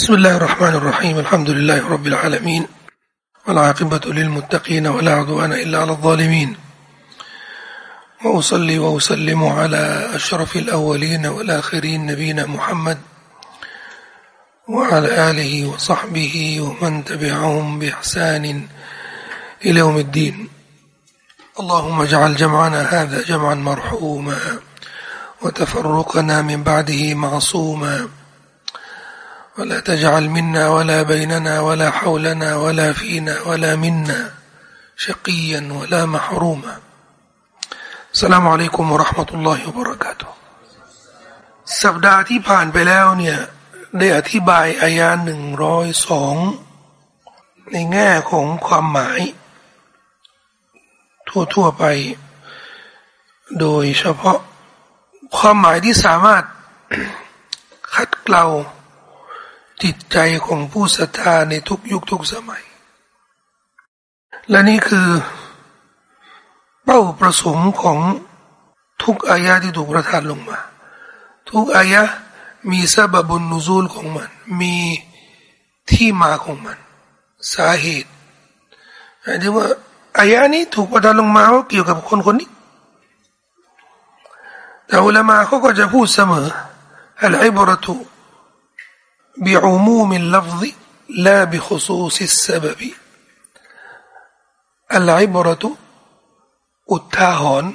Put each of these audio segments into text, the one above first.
بسم الله الرحمن الرحيم. الحمد لله رب العالمين والعاقبة للمتقين ولا عدوان إلا على الظالمين. وأصلي وأسلم على أشرف الأولين والآخرين نبينا محمد وعلى آله وصحبه ومن تبعهم بإحسان إلى يوم الدين. اللهم اجعل جمعنا هذا جمعا مرحوما وتفرقنا من بعده معصوما. ولا تجعل منا ولا بيننا ولا حولنا ولا فينا ولا منا شقيا ولا محروما السلام عليكم ورحمة الله وبركاته สัปดาห์ที่ผ่านไปแล้วเนี่ยได้อธิบายอายาหนึ่งร้อยสองในแง่ของความหมาย ทั่วๆไป โดยเฉพาะความหมายที่สามารถขัดเกลา จิตใจของผู้ศรัทธาในทุกยุคทุกสมัย และนี่คือ เป้าประสงค์ของทุกอายะที่ถูกประทานลงมา ทุกอายะมีซาบบุญนุซูลของมัน มีที่มาของมัน สาเหตุหมายถึงว่าอายะนี้ถูกประทานลงมาว่าเกี่ยวกับคนคนนี้แต่อุลามาเขาก็จะพูดเสมออัลอิบรตุ بعموم اللفظ لا بخصوص السبب العبرة อุทาหรณ์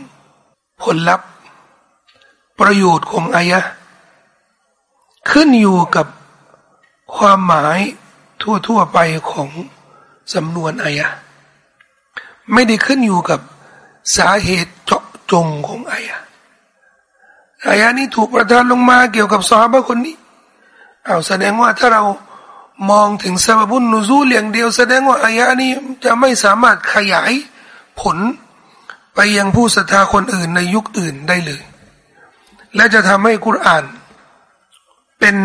ผลลัพธ์ประโยชน์ของอายะขึ้นอยู่กับความหมายทั่วๆไปของสำนวนอายะไม่ได้ขึ้นอยู่กับสาเหตุเจาะจงของอายะอายะนี้ถูกประทานลงมาเกี่ยวกับสาบะคนนี้ เอาแสดงว่าถ้าเรามองถึงสบบุญนุซูลอย่างเดียว แสดงว่าอายะนี้จะไม่สามารถขยายผลไปยังผู้ศรัทธาคนอื่นในยุคอื่นได้เลย และจะทำให้กุรอาน เป็น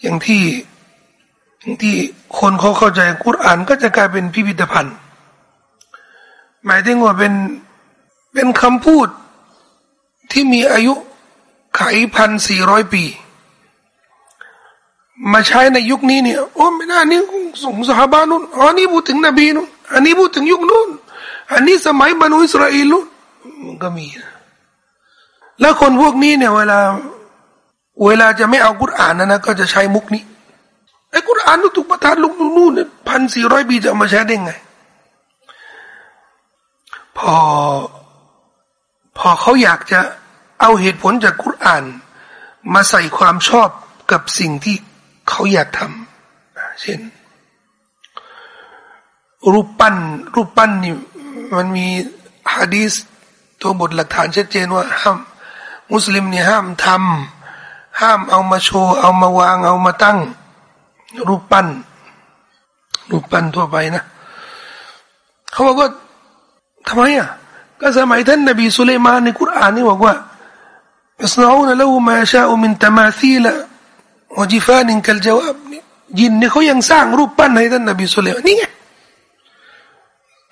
อย่างที่อย่างที่คนเขาเข้าใจกุรอานก็จะกลายเป็นพิพิธภัณฑ์ หมายถึงว่าเป็นเป็นคำพูดที่มีอายุไขพันสี่ร้อยปี มาใช้ในยุคนี้เนี่ยโอ้ไม่น่านี่ส่งสหบานุนอ๋อนี่พูดถึงนบีนุนอันนี้พูดถึงยุคนู้นอันนี้สมัยบรรดอิสราเอลนุนมันก็มีแล้วคนพวกนี้เนี่ยเวลา เวลาจะไม่เอากุรอานนะนะก็จะใช้มุกนี้ไอ้กุรอานถูกประทานลงนู่นนี่พันสี่ร้อยปีจะมาใช้ได้ไง พอ พอเขาอยากจะเอาเหตุผลจากกุรอาน มาใส่ความชอบกับสิ่งที่ เขาอยากทำเช่น รูปปั้น รูปปั้นนี่มันมีฮะดีสตัวบทหลักฐานชัดเจนว่าห้ามมุสลิมเนี่ยห้ามทำห้ามเอามาโชว์ เอามาวาง เอามาตั้ง รูปปั้น รูปปั้นทั่วไปนะเขาบอกว่าทำไมอะก็สมัยท่านนบีสุลัยมานในคุรานนี่บอกว่าอัสนาอูนละอูมาชาอูมินตมาซีล วจิฟานิงกัลจาวบนี่ยินเนี่ยเขายังสร้างรูปปั้นให้ท่านนบีสุลัยมานนี่ไง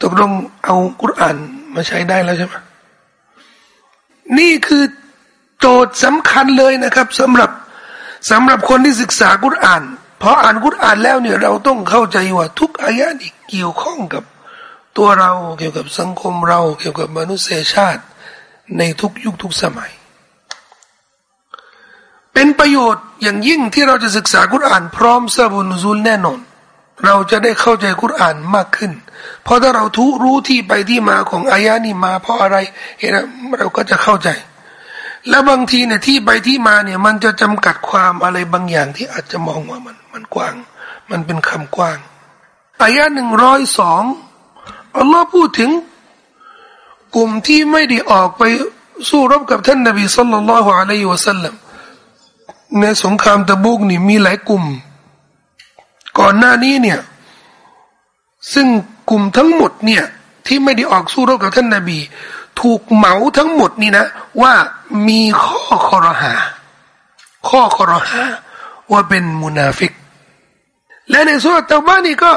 ตกลงเอากุรอานมาใช้ได้แล้วใช่ไหมนี่คือโจทย์สำคัญเลยนะครับสำหรับสำหรับคนที่ศึกษากุรอานพออ่านกุรอานแล้วเนี่ยเราต้องเข้าใจว่าทุกอายะนี่เกี่ยวข้องกับตัวเราเกี่ยวกับสังคมเรา เกี่ยวกับมนุษยชาติ ในทุกยุคทุกสมัย เป็นประโยชน์อย่างยิ่งที่เราจะศึกษากุรอานพร้อมซาบุนซูลแน่นอน เราจะได้เข้าใจกุรอานมากขึ้น เพราะถ้าเราทุรู้ที่ไปที่มาของอายานี้มาเพราะอะไรเห็นเราก็จะเข้าใจ แล้วบางทีเนี่ยที่ไปที่มาเนี่ยมันจะจำกัดความอะไรบางอย่างที่อาจจะมองว่ามันมันกว้าง มันเป็นคำกว้างอายาหนึ่งร้อยสองอัลลอฮ์พูดถึง กลุ่มที่ไม่ได้ออกไปสู้รบกับท่านนบีสุลต่านละฮ์อะลัยฮิวะสัลลัม ในสงครามตะบุกนี่มีหลายกลุ่ม ก่อนหน้านี้เนี่ย ซึ่งกลุ่มทั้งหมดเนี่ย ที่ไม่ได้ออกสู้รบกับท่านนาบี ถูกเหมาทั้งหมดนี่นะ ว่ามีข้อคอรหา ข้อคอรหาว่าเป็นมุนาฟิก และในสุรตะบ้านี่ก็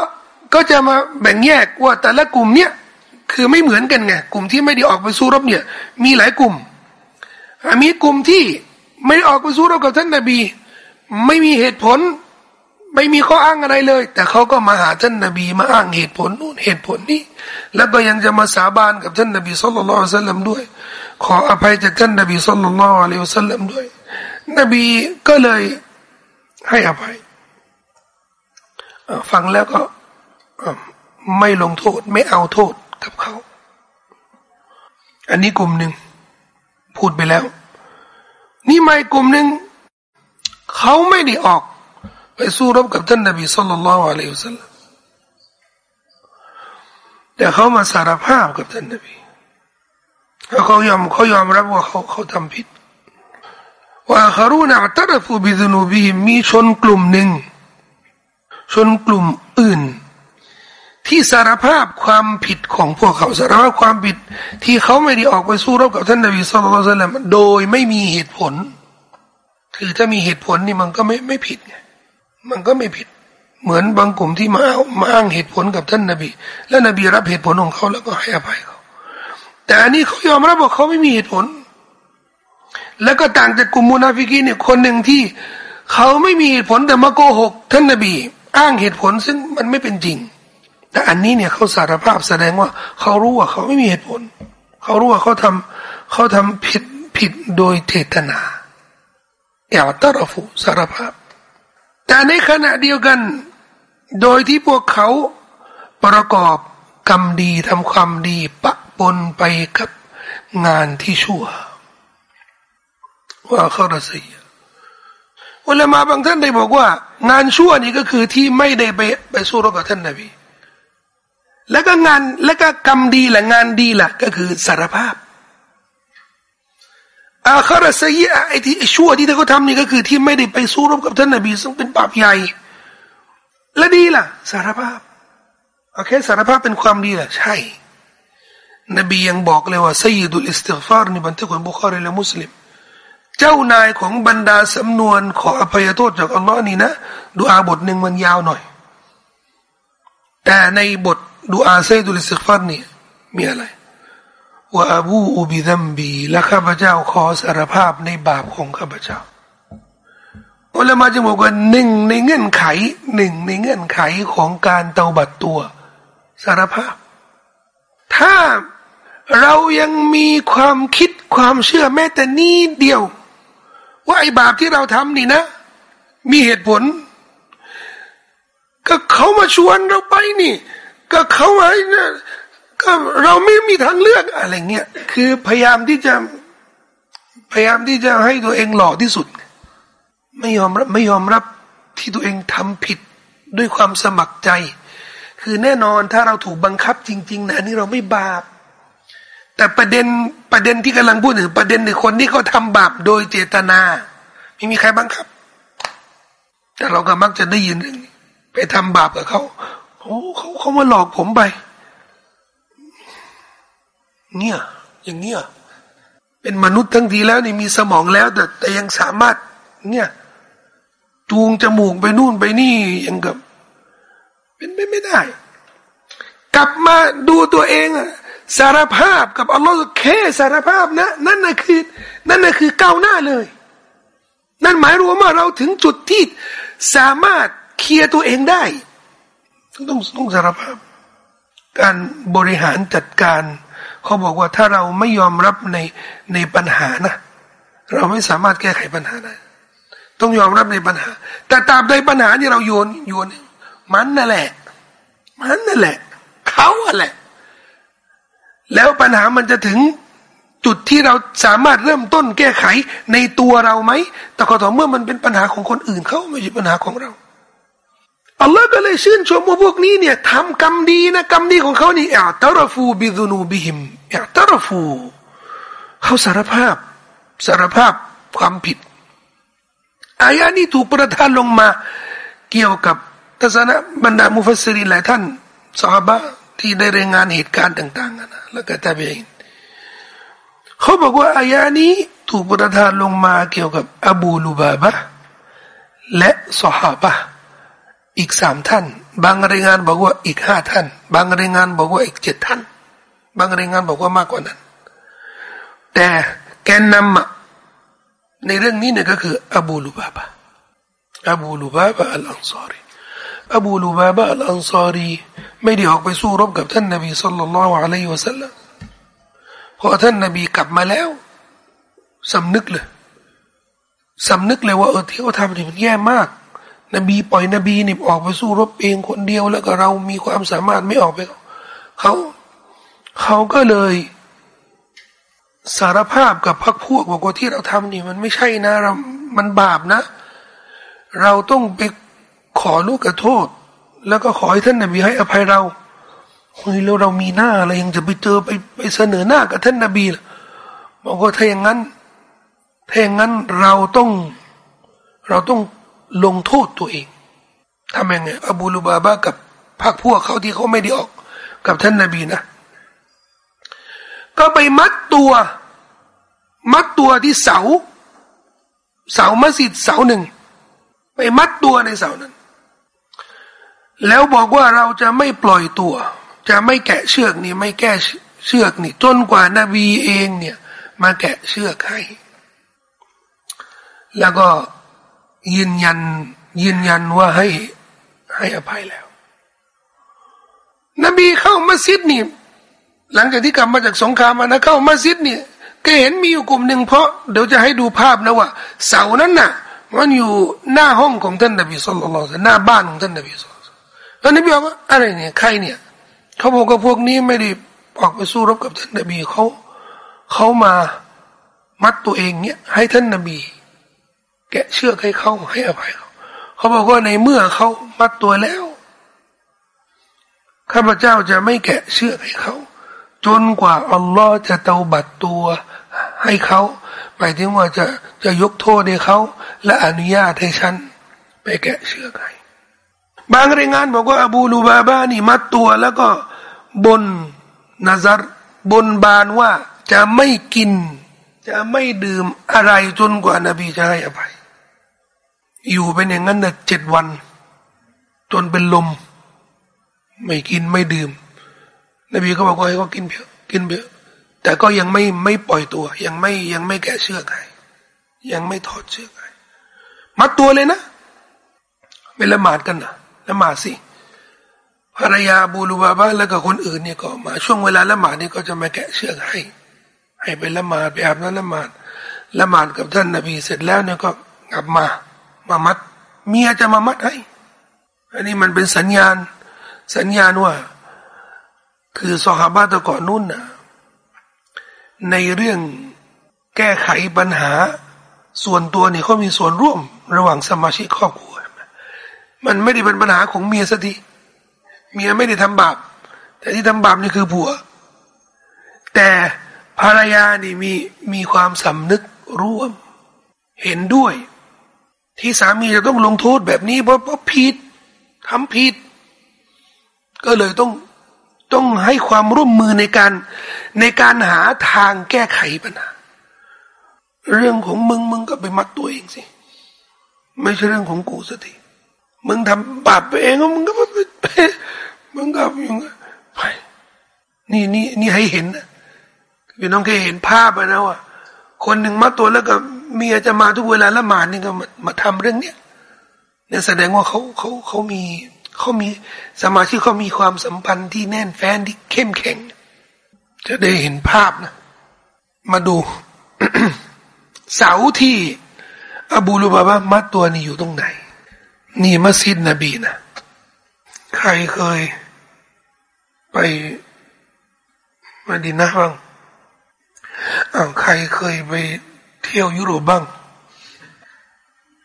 ก็จะมาแบ่งแยกว่าแต่ละกลุ่มเนี่ยคือไม่เหมือนกันไงกลุ่มที่ไม่ได้ออกไปสู้รบเนี่ย มีหลายกลุ่มมีกลุ่มที่ ไม่ออกไปสู้รบกับท่านนาบี ไม่มีเหตุผล ไม่มีข้ออ้างอะไรเลย แต่เขาก็มาหาท่านนบี มาอ้างเหตุผลนู่นเหตุผลนี้ แล้วก็ยังจะมาสาบานกับท่านนบีสุลต่านสัลลัมด้วย ขออภัยจากท่านนบีสุลต่านอะลัยฮุสัลลัมด้วย นบีก็เลยให้อภัยฟังแล้วก็ไม่ลงโทษไม่เอาโทษกับเขา อันนี้กลุ่มหนึ่งพูดไปแล้ว นี่ไม่กลุ่มหนึ่งเขาไม่ได้ออก ไปสู้รบกับท่านนบีสุลต่านละอัลลอฮฺสัลลัมแต่เขามาสารภาพกับท่านนบีเขายอมเขายอมรับว่าเขาเขาทำผิดว่าคารูนอัตรฟูบิดนูบีมีชนกลุ่มหนึ่ง ชนกลุ่มอื่น ที่สารภาพความผิดของพวกเขาสารภาพความผิด ที่เขาไม่ได้ออกไปสู้รบกับท่านนบีสุลต่านโดยไม่มีเหตุผล คือถ้ามีเหตุผลนี่มันก็ไม่ไม่ผิดไงมันก็ไม่ผิด เหมือนบางกลุ่มที่มาเอามาอ้างเหตุผลกับท่านนบี แล้วนบีรับเหตุผลของเขาแล้วก็ให้อภัยเขา แต่อันนี้เขายอมรับว่าเขาไม่มีเหตุผล แล้วก็ต่างจากกลุ่มมุนาฟิกีเนี่ยคนหนึ่งที่เขาไม่มีเหตุผลแต่มาโกหกท่านนบี อ้างเหตุผลซึ่งมันไม่เป็นจริง แต่อันนี้เนี่ยเขาสารภาพแสดงว่าเขารู้ว่าเขาไม่มีเหตุผล เขารู้ว่าเขาทำเขาทำผิดผิดโดยเจตนาอย่าตรฟุสารภาพ แต่ในขณะเดียวกัน โดยที่พวกเขาประกอบกรรมดีทำความดีปะปนไปกับงานที่ชั่วว่าเขาระสีอุลามาบางท่านได้บอกว่า งานชั่วนี่ก็คือที่ไม่ได้ไปไปสู้รบกับท่านนบี แล้วก็งานแล้วก็กรรมดีละงานดีล่ะก็คือสารภาพอาคาราซียไอ้ที่ชั่วที่เขาทำนี่ก็คือ ที่ไม่ได้ไปสู้รบกับท่านนบีซึ่งเป็นบาปใหญ่ และดีล่ะ สารภาพโอเคสารภาพเป็นความดีล่ะ ใช่ นบียังบอกเลยว่าسيد الاستغفارในบันทึกของบุคารีและมุสลิม เจ้านายของบรรดาสำนวนขออภัยโทษจากอัลลอฮ์นี่นะดูอาบทหนึ่งมันยาวหน่อย แต่ในบท ดูอาسيد الاستغفارนี่มีอะไรว่าأبوء بذنبي และข้าพเจ้าขอสารภาพในบาปของข้าพเจ้าอุละมาอ์จะบอกว่าหนึ่งในเงื่อนไขหนึ่งในเงื่อนไขของการเตาบัตตัว สารภาพ ถ้าเรายังมีความคิดความเชื่อแม้แต่นี้เดียว ว่าไอ้บาปที่เราทำนี่นะ มีเหตุผล ก็เขามาชวนเราไปนี่ ก็เขาไอ้ก็เราไม่มีทางเลือกอะไรเงี้ยคือพยายามที่จะพยายามที่จะให้ตัวเองหล่อที่สุด ไม่ยอมรับไม่ยอมรับที่ตัวเองทำผิดด้วยความสมัครใจ คือแน่นอนถ้าเราถูกบังคับจริง ๆนะนี่เราไม่บาป แต่ประเด็นประเด็นที่กำลังพูดถึงประเด็นในคนที่เขาทาบาปโดยเจตนา ไม่มีใครบังคับ แต่เราก็มักจะได้ยินเรื่องนี้ไปทำบาปกับเขา โอ้เขาเขามาหลอกผมไป เนี่ย อย่างเงี้ยเป็นมนุษย์ทั้งทีแล้วนี่มีสมองแล้ว แต่แต่ยังสามารถ เนี่ย จูงจมูกไปนู่นไปนี่ยังกับ เป็นไม่ไม่ได้ กลับมาดูตัวเองอะสารภาพกับอัลลอฮ์แค่สารภาพนะนั่นน่ะคือ นั่นน่ะคือก้าวหน้าเลย นั่นหมายรวมว่าเราถึงจุดที่สามารถเคลียร์ตัวเองได้ ต้องต้องสารภาพ การบริหารจัดการ เขาบอกว่าถ้าเราไม่ยอมรับในในปัญหานะ เราไม่สามารถแก้ไขปัญหาได้ ต้องยอมรับในปัญหา แต่ตามในปัญหาที่เราโยนโยนมันนั่นแหละ มันนั่นแหละ เขาอะแหละ แล้วปัญหามันจะถึงจุดที่เราสามารถเริ่มต้นแก้ไขในตัวเราไหม แต่ขอต่อเมื่อมันเป็นปัญหาของคนอื่นเขาไม่ใช่ปัญหาของเรา อัลลอฮ์ก็เลยชื่นชมว่าพวกนี้เนี่ยทำกรรมดีนะกรรมดีของเขานี่อัตรฟูบิดุนูบิหิมอัตรฟูเขาสารภาพ สารภาพความผิดอายานี้ถูกประทานลงมาเกี่ยวกับทัศนะบรรดามุฟัสซิริหลายท่านสาบะที่ได้รายงานเหตุการณ์ต่างๆนะแล้วก็ตาเบนเขาบอกว่าอายานี้ถูกประทานลงมาเกี่ยวกับอบูลูบาบะและสหาบะ อีกสามท่าน บางรายงานบอกว่าอีกห้าท่าน บางรายงานบอกว่าอีกเจ็ดท่าน บางรายงานบอกว่ามากกว่านั้น แต่แกนนำในเรื่องนี้เนี่ยก็คืออบูลูบาบะอบูลูบาบะอัลอันซอรีอบูลูบาบะอัลอันซารีไม่ได้ออกไปสู้รบกับท่านนบีصلى الله عليه وسلمพอท่านนบีกลับมาแล้วสำนึกเลยสำนึกเลยว่าเออที่เขาทำนี่มันแย่มาก นบีปล่อยนบีนี่ออกไปสู้รบเองคนเดียวแล้วก็เรามีความสามารถไม่ออกไปเขาเขาก็เลยสารภาพกับพรรคพวกบอกว่าที่เราทำนี่มันไม่ใช่นะเรา มันบาปนะ เราต้องไปขอลูกกระโทษ แล้วก็ขอให้ท่านนบีให้อภัยเราเฮ้ยแล้วเรามีหน้าอะไรยังจะไปเจอไปไปเสนอหน้ากับท่านนบีบอกว่าถ้าอย่างนั้นถ้าอย่างนั้นเราต้อง เราต้อง ลงโทษตัวเองทำยังไงอบูลูบาบากับพรรคพวกเขาที่เขาไม่ได้ออก กับท่านนบีนะ ก็ไปมัดตัว มัดตัวที่เสา เสามัสยิดเสาหนึ่ง ไปมัดตัวในเสานั้น แล้วบอกว่าเราจะไม่ปล่อยตัว จะไม่แกะเชือกนี่ไม่แก้เชือกนี่จนกว่านาบีเองเนี่ย มาแกะเชือกให้ แล้วก็ ยืนยัน ยืนยันว่าให้ให้อภัยแล้ว นบีเข้ามัสยิดนี่ หลังจากที่กลับมาจากสงครามมานะเข้ามัสยิดนี่ก็เห็นมีอยู่กลุ่มหนึ่งเพราะเดี๋ยวจะให้ดูภาพนะว่า เสานั้นน่ะ มันอยู่หน้าห้องของท่านนบีสุลต่านหน้าบ้านของท่านนบีสุลต่านแล้วนบีบอกว่าอะไรเนี่ยใครเนี่ยเขาบอกว่าพวกนี้ไม่ได้ออกไปสู้รบกับท่านนบีเขาเขามามัดตัวเองเนี่ยให้ท่านนบี แกะเชือกให้เขาให้อภัยเขาเขาบอกว่าในเมื่อเขามัดตัวแล้วข้าพเจ้าจะไม่แกะเชือกให้เขาจนกว่าอัลลอฮ์จะเตาบัดตัวให้เขาหมายถึงว่าจะจะยกโทษให้เขาและอนุญาตให้ฉันไปแกะเชือกให้บางรายงานบอกว่าอบูลูบาบานี่มัดตัวแล้วก็บนนาซารบนบานว่าจะไม่กิน จะไม่ดื่มอะไรจนกว่านาบีจะให้อภัย อยู่เป็นอย่างนั้นเจ็ดวัน จนเป็นลม ไม่กินไม่ดื่ม นบีก็บอกว่าให้เขากินเพียกินเพียแต่ก็ยังไม่ไม่ปล่อยตัว ยังไม่ยังไม่แกะเชือกให้ยังไม่ถอดเชือกให้มัดตัวเลยนะไม่ละหมาดกันนะละหมาดสิภรรยาบูลูบาบาแล้วก็คนอื่นเนี่ยก็มาช่วงเวลาละหมาดนี่ก็จะมาแกะเชือกให้ ให้ไปละหมาดไปอาบน้ำละหมาดละหมาดกับท่านนบีเสร็จแล้วเนี่ยก็กลับมามามัด เมียจะมามัดให้อันนี้มันเป็นสัญญาณสัญญาณว่า คือสหบาตก่อนนู่นนะในเรื่องแก้ไขปัญหา ส่วนตัวเนี่ยเขามีส่วนร่วมระหว่างสมาชิกครอบครัว มันไม่ได้เป็นปัญหาของเมียสักทีเมียไม่ได้ทำบาปแต่ที่ทำบาปนี่คือผัว แต่ ภรรยานี่มีมีความสำนึกร่วม เห็นด้วย ที่สามีจะต้องลงโทษแบบนี้เพราะเพราะผิดทำผิด ก็เลยต้องต้องให้ความร่วมมือในการในการหาทางแก้ไขปัญหาเรื่องของมึงมึงก็ไปมัดตัวเองสิ ไม่ใช่เรื่องของกูสักทีมึงทำบาปไปเองมึงก็ไปมึงก็ยังไปนี่นี่นี่ให้เห็นนะ พี่น้องเคยเห็นภาพนะว่าคนหนึ่งมัดตัวแล้วก็เมียจะมาทุกเวลาละหมาดนี่ก็มามาทำเรื่องเนี้ยเนี่ยแสดงว่าเขาเขาเขามีเขามีสมาชิกเขามีความสัมพันธ์ที่แน่นแฟ้นที่เข้มแข็ง จะได้เห็นภาพนะ มาดู เสาที่อบูลูบาบามัดตัวนี้อยู่ตรงไหน นี่มัสยิดนบีนะ ใครเคย ไปมาดินะบ้าง อ้าวใครเคยไปเที่ยวยุโรปบ้าง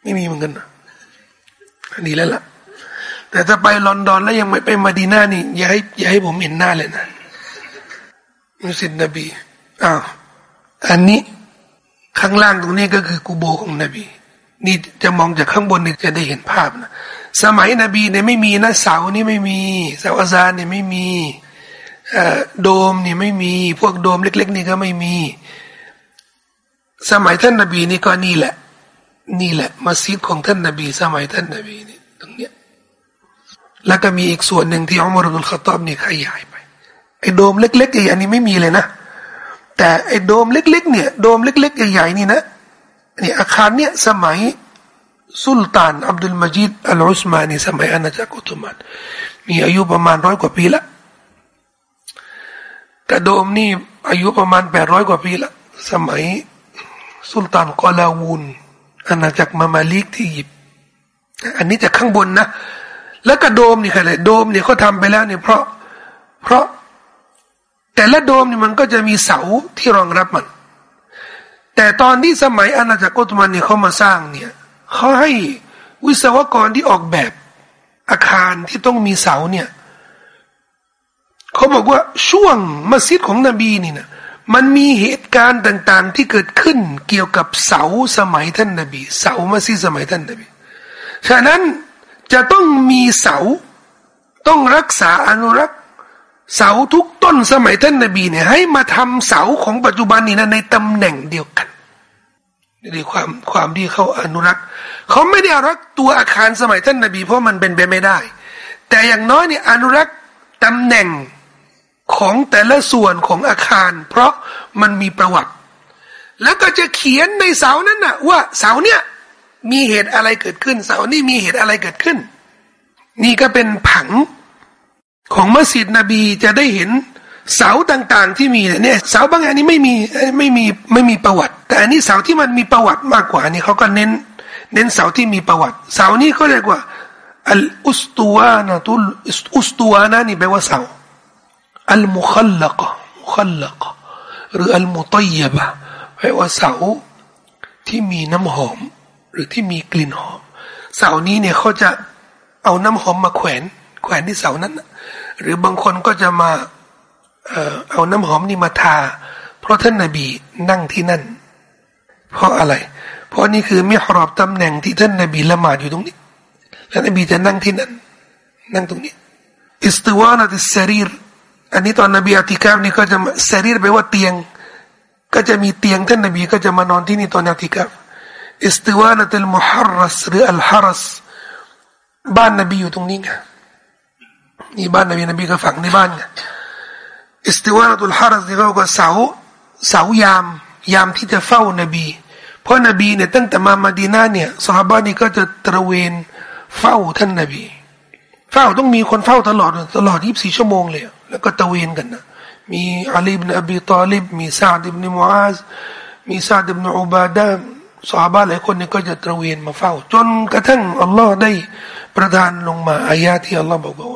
ไม่มีเหมือนกันนะอันนี้แล้วล่ะ แต่ถ้าไปลอนดอนแล้วยังไม่ไปมาดีน่านี่ อย่าให้อย่าให้ผมเห็นหน้าเลยนะมุสิดนบีอ้าวอันนี้ข้างล่างตรงนี้ก็คือกูโบของนบี นี่จะมองจากข้างบนนี่จะได้เห็นภาพนะสมัยนบีเนี่ยไม่มีนะเสานี่ไม่มีเสาอาซานเนี่ยไม่มี โดมนี่ไม่มี พวกโดมเล็ก ๆ นี่ก็ไม่มี สมัยท่านนบีนี่ก็นี่แหละ นี่แหละมัสยิดของท่านนบี สมัยท่านนบีนี่ตรงเนี้ยแล้วก็มีอีกส่วนหนึ่งที่อัมรุลขตอบนี่ขยายไปไอ้โดมเล็กๆใหญ่ๆนี่ไม่มีเลยนะแต่ไอ้โดมเล็ก ๆ เนี่ยโดมเล็ก ๆ ใหญ่ๆนี่นะนี่อาคารเนี่ยสมัยสุลต่านอับดุลมจิดอัลอุสมานีสมัยอาณาจักรอตโตมันมีอายุประมาณร้อยกว่าปีละ กระโดมนี่อายุประมาณแปดร้อยกว่าปีละ สมัย สุลต่านกอลาวูนอาณาจักรมามาลิกที่ยิบ อันนี้จากข้างบนนะ แล้วกระโดมนี่ค่ะเลยโดมเนี่ยเขาทำไปแล้วเนี่ยเพราะ เพราะ แต่ละโดมเนี่ยมันก็จะมีเสาที่รองรับมัน แต่ตอนที่สมัยอาณาจักรอตตมันเนี่ยเขามาสร้างเนี่ยเขาให้วิศวกรที่ออกแบบอาคารที่ต้องมีเสาเนี่ย เขาบอกว่าช่วงมัสยิดของนบีนี่นะมันมีเหตุการณ์ต่าง ๆ ที่เกิดขึ้นเกี่ยวกับเสาสมัยท่านนบี เสามัสยิดสมัยท่านนบีฉะนั้นจะต้องมีเสาต้องรักษาอนุรักษ์ เสาทุกต้นสมัยท่านนบีเนี่ยให้มาทำเสาของปัจจุบันนี้นะในตำแหน่งเดียวกันนี่ความความที่เขาอนุรักษ์เขาไม่ได้อรักตัวอาคารสมัยท่านนบี เพราะมันเป็นไปไม่ได้ แต่อย่างน้อยเนี่ยอนุรักษ์ตำแหน่ง ของแต่ละส่วนของอาคาร เพราะมันมีประวัติ แล้วก็จะเขียนในเสานั้นนะว่าเสาเนี่ยมีเหตุอะไรเกิดขึ้น เสานี่มีเหตุอะไรเกิดขึ้น นี่ก็เป็นผังของมัสยิดนบีจะได้เห็นเสาต่างๆ ที่มีเนี่ยเสาบางอันนี้ไม่มีไม่มีไม่มีประวัติ แต่อันนี้เสาที่มันมีประวัติมากกว่านี่เขาก็เน้น เน้นเสาที่มีประวัติ เสานี้เขาเรียกว่าอัลอุสตูอานะตุลอุสตูอานะนี่แปลว่าเสา อัลมุคัลลักมุคัลลักหรืออัลมุตัยบะแปลว่าเสาที่มีน้ำหอม หรือที่มีกลิ่นหอม เสานี้เนี่ยเขาจะเอาน้ำหอมมาแขวน แขวนที่เสานั้น หรือบางคนก็จะมาเอาน้ำหอมนี่มาทา เพราะท่านนาบีนั่งที่นั่น เพราะอะไร เพราะนี่คือมิฮรอบตำแหน่งที่ท่านนาบีละหมาดอยู่ตรงนี้ แล้วนบีจะนั่งที่นั่น นั่งตรงนี้อิสติวานะติสรีร อันนี้ตอนนบีอธิกาบนี่ก็จะสรีรแปลว่าเตียง ก็จะมีเตียงท่านนบีก็จะมานอนที่นี่ตอนอธิกาบอิสติวานะติลมุฮัรรัสหรืออัลฮารัสบ้านนบีอยู่ตรงนี้ไงนี่บ้านนบีนบีก็ฝังในบ้านไงอิสติวาตุลฮารัสนี่เขาก็เสาเสายาม ยามที่จะเฝ้านบี เพราะนบีเนี่ยตั้งแต่มามาดีนาเนี่ยสหบ้านนี่ก็จะตระเวนเฝ้าท่านนบี เฝ้าต้องมีคนเฝ้าตลอดตลอด 24 ชั่วโมงเลย แล้วก็ตะเวนกันนะมีอาลีบนอบีตอลิบมีซาดิบนมูอาซมีซาดิบนอุบาดาสหบ้าหลายคนนี่ก็จะตระเวนมาเฝ้า จนกระทั่งอัลลอฮ์ได้ประทานลงมาอายาที่อัลลอฮ์บอกว่า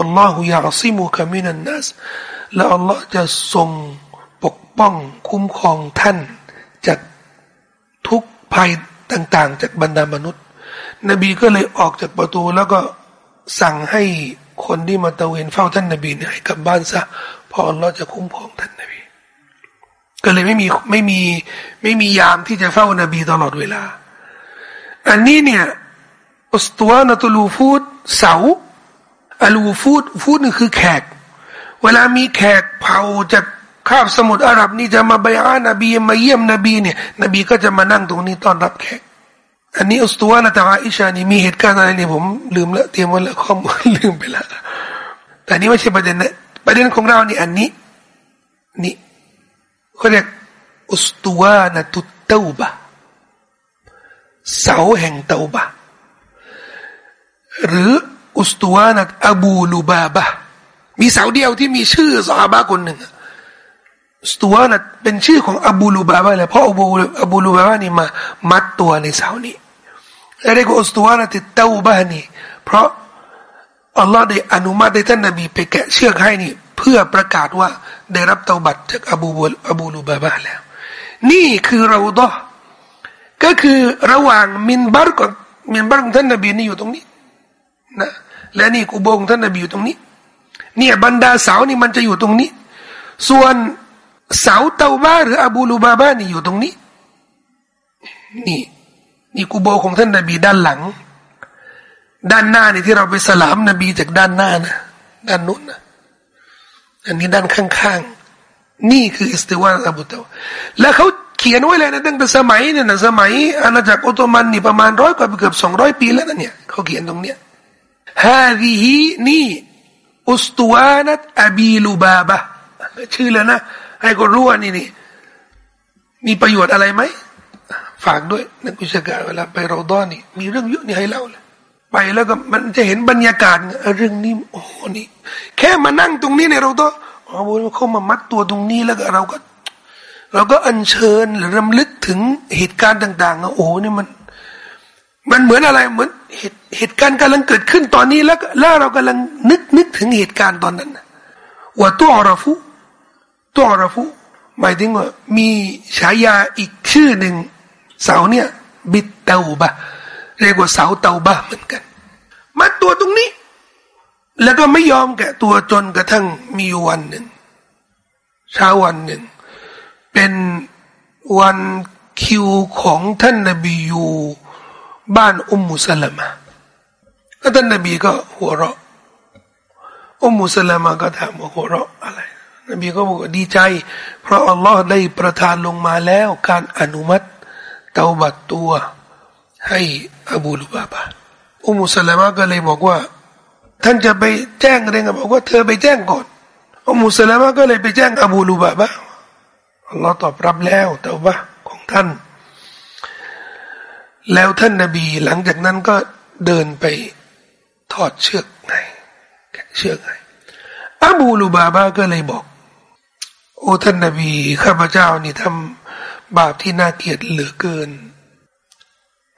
อัลลอฮฺยาซิมุคามินันนัสและอัลลอฮ์จะทรงปกป้องคุ้มครองท่าน จากทุกภัยต่าง ๆ จากบรรดามนุษย์ นบีก็เลยออกจากประตูแล้วก็สั่งให้ คนที่มาตะเวนเฝ้าท่านนบีเนี่ยให้กลับบ้านซะเพราะอัลลอฮ์จะคุ้มครองท่านนบี ก็เลยไม่มีไม่มีไม่มียามที่จะเฝ้านบีตลอดเวลา อันนี้เนี่ยอุสตัวนตุลูฟูดเสาอัลูฟูดฟูดนี่คือแขก เวลามีแขกเผาจากคาบสมุทรอาหรับนี่จะมาบายานบีมาเยี่ยมนบีเนี่ย นบีก็จะมานั่งตรงนี้ต้อนรับแขก อันนี้อุสตัวนะตาอิชานี่มีเหตุการณ์อะไรเนี่ยผมลืมล้วเตรียมไว้ล้วข้อมูลลืมไปล้วแต่นี้ไม่ใช่ประเด็นนะประเด็นของเรานี่อันนี้นี่เขาเรียกอุสตัวนะตุเตบะเสาแห่งเตบะหรืออุสตัวนักอบูลูบาบะมีสาวเดียวที่มีชื่อสาบะคนหนึ่งอุสตัวนักเป็นชื่อของอบูลูบาบะเลยเพราะอบูอบูลูบาบะนี่มา มัดตัวในสาวนี้ และเรียกว่าอุสตัวนักติดเต้าบ้านี่เพราะอัลลอฮ์ได้อนุมัติให้ท่านนบีไปแกะเชือกให้นี่ เพื่อประกาศว่าได้รับเตาบัตจากอบูบลอบูลูบาบะแล้ว นี่คือเราดอก็คือระหว่างมินบัรกับมินบัรของท่านนบีนี่อยู่ตรงนี้นะและนี่กูโบงท่านนบีอยู่ตรงนี้ เนี่ยบรรดาเสานี่มันจะอยู่ตรงนี้ ส่วนเสาเตาบ้าหรืออบูลูบาบ้านี่อยู่ตรงนี้ นี่ นี่กูโบของท่านนาบีด้านหลัง ด้านหน้านี่ที่เราไปสลามนบีจากด้านหน้านะด้านนู้นนะอันนี้ด้านข้างๆ นี่คืออิสติวาอบุตาแล้วเขาเขียนไว้เลยนะตั้งแต่สมัยเนี่ยนะสมัยอาณาจักรออตโตมันนี่ประมาณร้อยกว่าเกือบสองร้อยปีแล้วนะเนี่ยเขาเขียนตรงเนี้ยฮาดีฮีนี่อุสตวานัตอบีลูบาบะชื่อแล้วนะให้ก็รู้ว่านี่นี่มีประโยชน์อะไรไหม ฝากด้วยนักวิชาการเวลาไปเราดอนนี่มีเรื่องเยอะนี่ให้เล่าเลยไปแล้วก็มันจะเห็นบรรยากาศเรื่องนี้โอ้โหนี่แค่มานั่งตรงนี้ในเราต้องอ๋อเขามามัดตัวตรงนี้แล้วก็เราก็ เราก็อัญเชิญหรือรำลึกถึงเหตุการณ์ต่างๆโอ้โหนี่มัน มันเหมือนอะไรเหมือนเหตุเหตุการณ์กำลังเกิดขึ้นตอนนี้แล้วแล้วเรากำลังนึกนึกถึงเหตุการณ์ตอนนั้นว่าตัวอรฟุตัวอรฟุหมายถึงว่ามีฉายาอีกชื่อหนึ่ง เสาเนี่ย บิดเตาบะเรียกว่าเสาเตาบะเหมือนกันมาตัวตรงนี้ แล้วก็ไม่ยอมแกะตัวจนกระทั่งมีวันหนึ่งเช้าวันหนึ่ง เป็นวันคิวของท่านนบีอยู่บ้านอุมมุสลามะแล้วท่านนบีก็หัวเราะอุมมุสลามะก็ถามว่าหัวเราะอะไร นบีก็บอกดีใจ เพราะอัลลอฮ์ได้ประทานลงมาแล้ว การอนุมัติ เตาบัตตัว ให้อบูลุบาบาอุมุสลามะก็เลยบอกว่า ท่านจะไปแจ้งอะไรกันบอกว่าเธอไปแจ้งก่อนอุมุสลามะก็เลยไปแจ้งอบูลุบาบาอัลลอฮ์ตอบรับแล้วแต่ว่าของท่าน แล้วท่านนบีหลังจากนั้นก็เดินไปทอดเชือกไงเชือกไงอบูลูบาบาก็เลยบอก โอ้ท่านนบีข้าพเจ้านี่ทำ บาปที่น่าเกลียดเหลือเกิน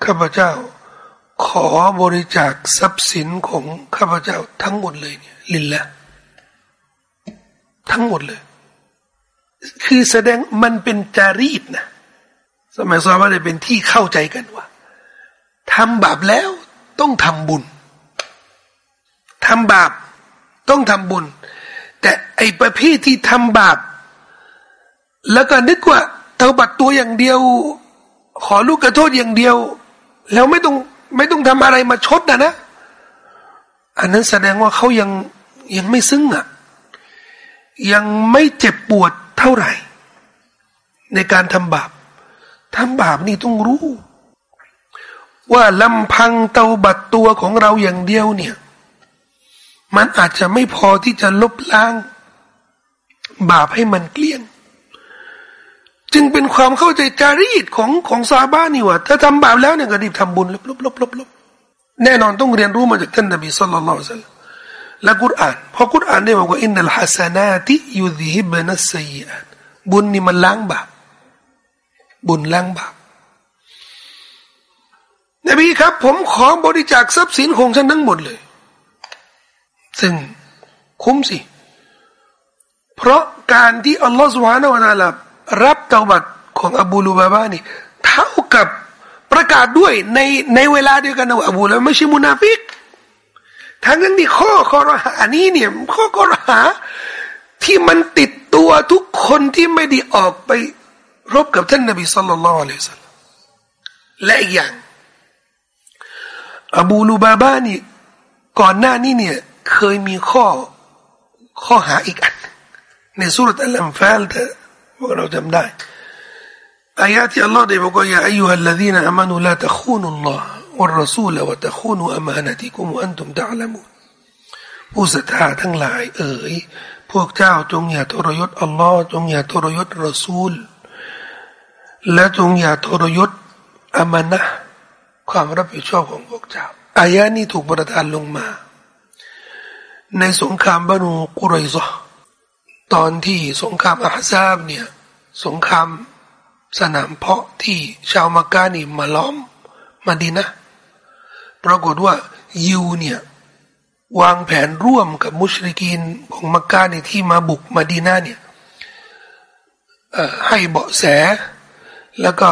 ข้าพเจ้าขอบริจาคทรัพย์สินของข้าพเจ้าทั้งหมดเลยเนี่ยลินละทั้งหมดเลย คือแสดงมันเป็นจารีตนะ สมัยซอว่าเลยเป็นที่เข้าใจกันว่าทำบาปแล้วต้องทำบุญทำบาปต้องทำบุญ แต่ไอประเภทที่ทำบาป แล้วก็นึกว่า เตาบัตตัวอย่างเดียว ขอลูกกระโทษอย่างเดียว แล้วไม่ต้องไม่ต้องทำอะไรมาชดนะนะ อันนั้นแสดงว่าเขายังยังไม่ซึ้งอะ ยังไม่เจ็บปวดเท่าไหร่ ในการทำบาปทำบาปนี่ต้องรู้ ว่าลำพังเตาบัตตัวของเราอย่างเดียวเนี่ย มันอาจจะไม่พอที่จะลบล้าง บาปให้มันเกลี้ยง จึงเป็นความเข้าใจจารีตของของซาบ้านี่ว่าถ้าทำบาปแล้วเนี่ยก็รีบทำบุญลบลบลบลบลบแน่นอนต้องเรียนรู้มาจากท่านนบีสุลต่านละสัลและกุรอานพอกุรอานได้บอกว่าอินนัลฮัสนาติยุดิฮิบนัสซีอันบุญนี่มันล้างบาปบุญล้างบาปนบีครับ ผมขอบริจาคทรัพย์สินของฉันทั้งหมดเลย ซึ่งคุ้มสิ เพราะการที่อัลลอฮฺสุบฮานาวะตาลา รับเตาบัตของอบูลูบาบานี่เท่ากับประกาศด้วยในในเวลาเดียวกันนะว่าอบูลูไม่ใช่มุนาฟิกทั้งนั้นที่ข้อข้อรหานี้เนี่ยข้อข้อรหา ที่มันติดตัวทุกคนที่ไม่ได้ออกไปรบกับท่านนบีสุลต่านละอัลลและอีกอย่าง อบูลูบาบานี่ก่อนหน้านี้เนี่ยเคยมีข้อข้อหาอีกอันในสุรษอัลลัมฟาล พวกเราจำได้อายะที่อัลลอฮ์ได้บอกว่าอย่าอายุฮัลลัดีนอามานุลาตะคูนุลลอฮ์วะรสูลวะตะคูนุอามานะติกุมอันตุมตะลามุผู้ศรัทธาทั้งหลาย เอ๋ยพวกเจ้าจงอย่าทรยศอัลลอฮ์จงอย่าทรยศรสูล และจงอย่าทรยศอามานะความรับผิดชอบของพวกเจ้าอายะนี้ถูกประทานลงมา ในสงครามบานูกุไรซอ ตอนที่สงครามอาซาบเนี่ยสงครามสนามเพาะที่ชาวมักกะนี่มาล้อมมาดีนะปรากฏว่ายิวเนี่ยวางแผนร่วมกับมุชริกีนของมักกะนี่ที่มาบุกมาดีนาเนี่ยให้เบาะแส แล้วก็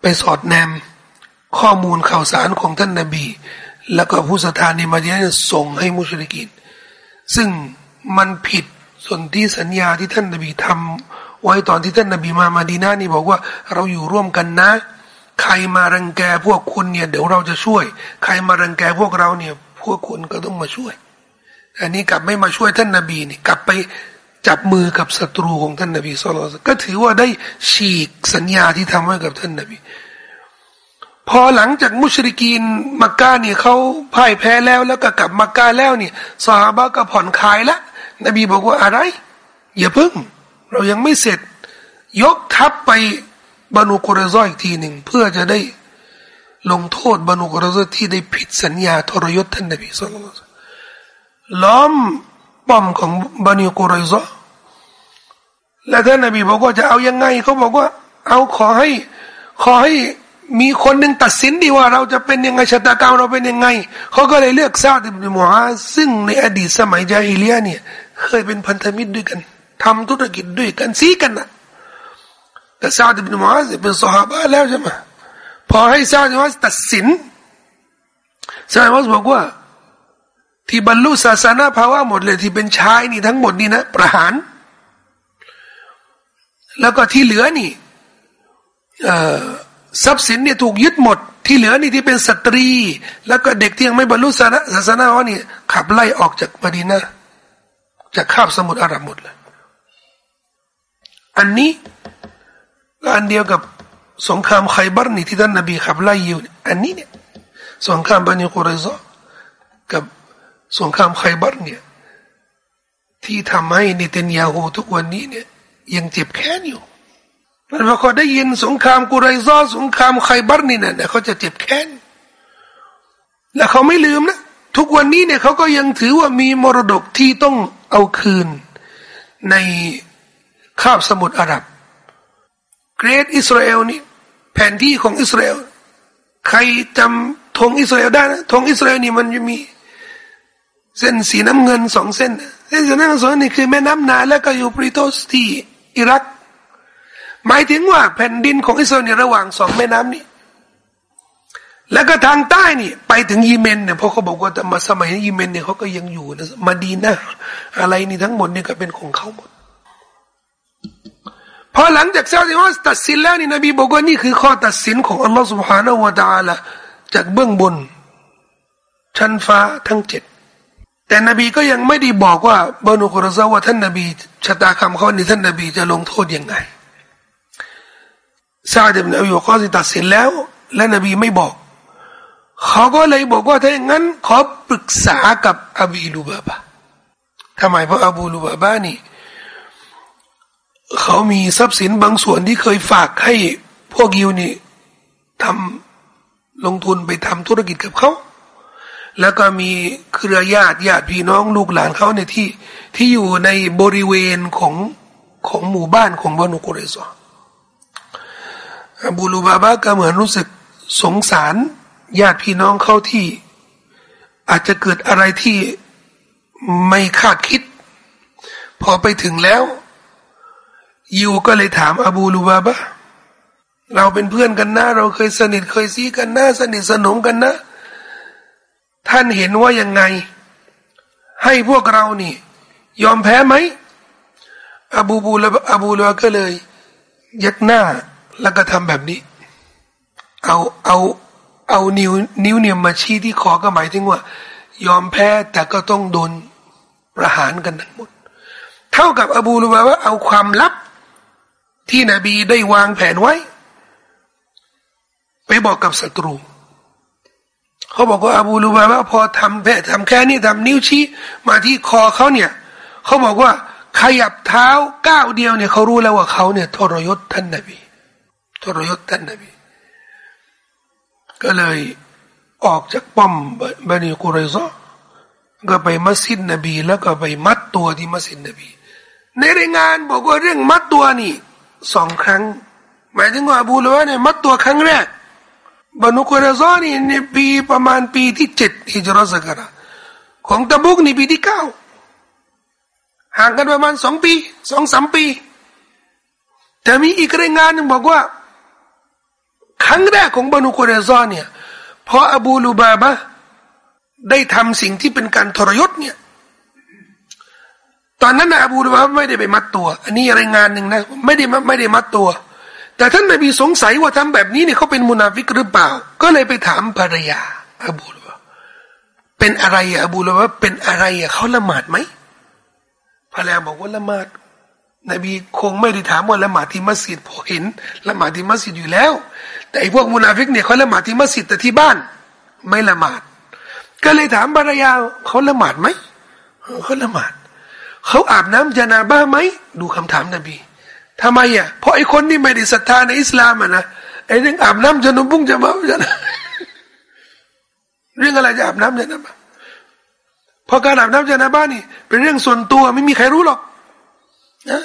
ไปสอดแนมข้อมูลข่าวสารของท่านนาบี แล้วก็ผู้สถานในมาดีนาส่งให้มุชริกีนซึ่งมันผิด ส่วนที่สัญญาที่ท่านนบีทำไว้ตอนที่ท่านนบีมามาดีนานี่บอกว่าเราอยู่ร่วมกันนะ ใครมารังแกพวกคุณเนี่ยเดี๋ยวเราจะช่วย ใครมารังแกพวกเราเนี่ย พวกคุณก็ต้องมาช่วย อันนี้กลับไม่มาช่วยท่านนบีนี่กลับไปจับมือกับศัตรูของท่านนบีสุลต่านก็ถือว่าได้ฉีกสัญญาที่ทำไว้กับท่านนบี พอหลังจากมุชริกีนมักกะเนี่ยเขาพ่ายแพ้แล้วแล้วก็กลับมักกะแล้วเนี่ยสาบะก็ผ่อนคลายแล้ว นบีบอกว่าอะไร อย่าพึ่ง เรายังไม่เสร็จ ยกทัพไปบานุกรซออีกทีหนึ่งเพื่อจะได้ลงโทษบานุกรซอที่ได้ผิดสัญญาทรยศท่านนบีสุลต่านล้อมป้อมของบานุกรซอและท่านนบีบอกว่าจะเอายังไงเขาบอกว่า เอาขอให้ขอให้มีคนหนึ่งตัดสินดีว่าเราจะเป็นยังไงชะตากรรมเราเป็นยังไงเขาก็เลยเลือกซาดิบมุฮาซึ่งในอดีตสมัยจาฮิเลียเนี่ย เคยเป็นพันธมิตรด้วยกันทำธุรกิจด้วยกันซีกันนะแต่ซาดิบมุฮาเป็นสหายแล้วใช่ไหมพอให้ซาดิบมุฮาตัดสินซาดิบมุฮาบอกว่า ที่บรรลุศาสนาภาวะหมดเลยที่เป็นชายนี่ทั้งหมดนี่นะ ประหาร แล้วก็ที่เหลือนี่ทรัพย์สินเนี่ยถูกยึดหมด ที่เหลือนี่ที่เป็นสตรี แล้วก็เด็กที่ยังไม่บรรลุศาสนาศาสนาเขานี่ขับไล่ออกจากมดีนา จากคาบสมุทรอาหรับหมดเลย อันนี้ก็อันเดียวกับสงครามไคบัรนี่ที่ท่านนบีขับไล่อยู่อันนี้เนี่ยสงครามบันิกุเรซอกับสงครามไคบัรเนี่ยที่ทำให้เนเธนยาฮูทุกวันนี้เนี่ยยังเจ็บแค้นอยู่มันพอเขาได้ยินสงครามกุไรซอสงครามไคบัรนี่นะเขาจะเจ็บแค้นและเขาไม่ลืมนะทุกวันนี้เนี่ยเขาก็ยังถือว่ามีมรดกที่ต้อง เอาคืนในคาบสมุทรอาหรับ เกรดอิสราเอลนี่แผนที่ของอิสราเอลใครจำธงอิสราเอลได้นะธงอิสราเอลนี่มันจะมี เส้นสีน้ำเงินสองเส้นเส้นสีน้ำเงินสองนี่คือแม่น้ำนาแล้วก็ยูปริโตสที่อิรัก หมายถึงว่าแผ่นดินของอิสราเอลระหว่างสองแม่น้ำนี้ แล้วก็ทางใต้นี่ ไปถึงยีเมนเนี่ยเพราะเขาบอกว่าแต่มาสมัยยีเมนเนี่ยเขาก็ยังอยู่นะมาดีนะอะไรนี่ทั้งหมดเนี่ยก็เป็นของเขาหมดพอหลังจากซาดิมัสตัดสินแล้วนี่นบีบอกว่านี่คือข้อตัดสินของอัลลอฮฺ سبحانه และ تعالى จากเบื้องบน ชั้นฟ้าทั้งเจ็ดแต่นบีก็ยังไม่ได้บอกว่าบานุกุรซาว่าท่านนบีชะตากรรมเขานี่ท่านนบีจะลงโทษยังไงซาดิบนอบีบอกว่าตัดสินแล้ว และนบีไม่บอก เขาก็เลยบอกว่าถ้าอย่างนั้น ขอปรึกษากับอบีลูบาบาทำไมเพราะอบูลูบาบานี่เขามีทรัพย์สินบางส่วนที่เคยฝากให้พวกยิวนี่ทำลงทุนไปทำธุรกิจกับเขา แล้วก็มีเครือญาติญาติพี่น้องลูกหลานเขาเนี่ยที่ที่อยู่ในบริเวณของของหมู่บ้านของบานุกุเรซอบูลูบาบาก็เหมือนรู้สึกสงสาร ญาติพี่น้องเขาที่ อาจจะเกิดอะไรที่ไม่คาดคิด พอไปถึงแล้ว ยูก็เลยถามอบูลูบาบะเราเป็นเพื่อนกันนะ เราเคยสนิทเคยซี้กันนะ สนิทสนมกันนะ ท่านเห็นว่ายังไง ให้พวกเรานี่ ยอมแพ้ไหมอบูบูลอบูลูบาก็เลย ยักหน้าแล้วก็ทำแบบนี้ เอาเอา เอานิ้วนิ้วเนี่ยมาชี้ที่คอก็หมายถึงว่า ยอมแพ้แต่ก็ต้องโดนประหารกันทั้งหมด เท่ากับอบูลูบาว่า เอาความลับ ที่นบีได้วางแผนไว้ ไปบอกกับศัตรู เขาบอกว่าอบูลูบาว่าพอทำแผลทำแค่นี้ทำนิ้วชี้ มาที่คอเขาเนี่ย เขาบอกว่าขยับเท้าก้าวเดียวเนี่ยเขารู้แล้วว่าเขาเนี่ยทรยศท่านนบีทรยศท่านนบี ก็เลยออกจากป้อมบันิกุเรซอก็ไปมัสยิดนบี แล้วก็ไปมัดตัวที่มัสยิดนบี ในรายงานบอกว่าเรื่องมัดตัวนี่สองครั้ง หมายถึงว่าอบูลวะเนี่ยมัดตัวครั้งแรกบานุกุรซอนี่ในปีประมาณปีที่เจ็ดฮิจรัสกระของตะบุกนี่ปีที่เก้าห่างกันประมาณสองปีสองสามปี แต่มีอีกรายงานหนึ่งบอกว่า ครั้งแรกของบานุกุรซอเนี่ยพออบูลูบาบะได้ทำสิ่งที่เป็นการทรยศเนี่ยตอนนั้นนะอบูดาไม่ได้ไปมัดตัว อันนี้รายงานหนึ่งนะไม่ได้ไม่ได้มัดตัว แต่ท่านนบีสงสัยว่าทำแบบนี้เนี่ยเขาเป็นมุนาฟิกหรือเปล่า ก็เลยไปถามภรรยาอบูดาเป็นอะไรอะอบูดาเป็นอะไรอะเขาละหมาดไหมภรรยาบอกว่าละหมาดนบีคงไม่ได้ถามว่าละหมาดที่มัสยิดพอเห็นละหมาดที่มัสยิดอยู่แล้ว แต่ไอ้พวกมุนาฟิกเนี่ยเขาละหมาดที่มัสยิดแต่ที่บ้าน ไม่ละหมาด ก็เลยถามภรรยาเขาละหมาดไหมเขาละหมาดเขาอาบน้ำญะนาบะฮ์ไหมดูคำถามนบีทำไมอะเพราะไอ้คนที่ไม่ได้ศรัทธาในอิสลามอะนะไอ้เรื่องอาบน้ำจะนุ่มพุ่งจะมาจะนะเรื่องอะไรจะอาบน้ำจะนะพอการอาบน้ำจะนะบ้านี่ เป็นเรื่องส่วนตัวไม่มีใครรู้หรอกนะ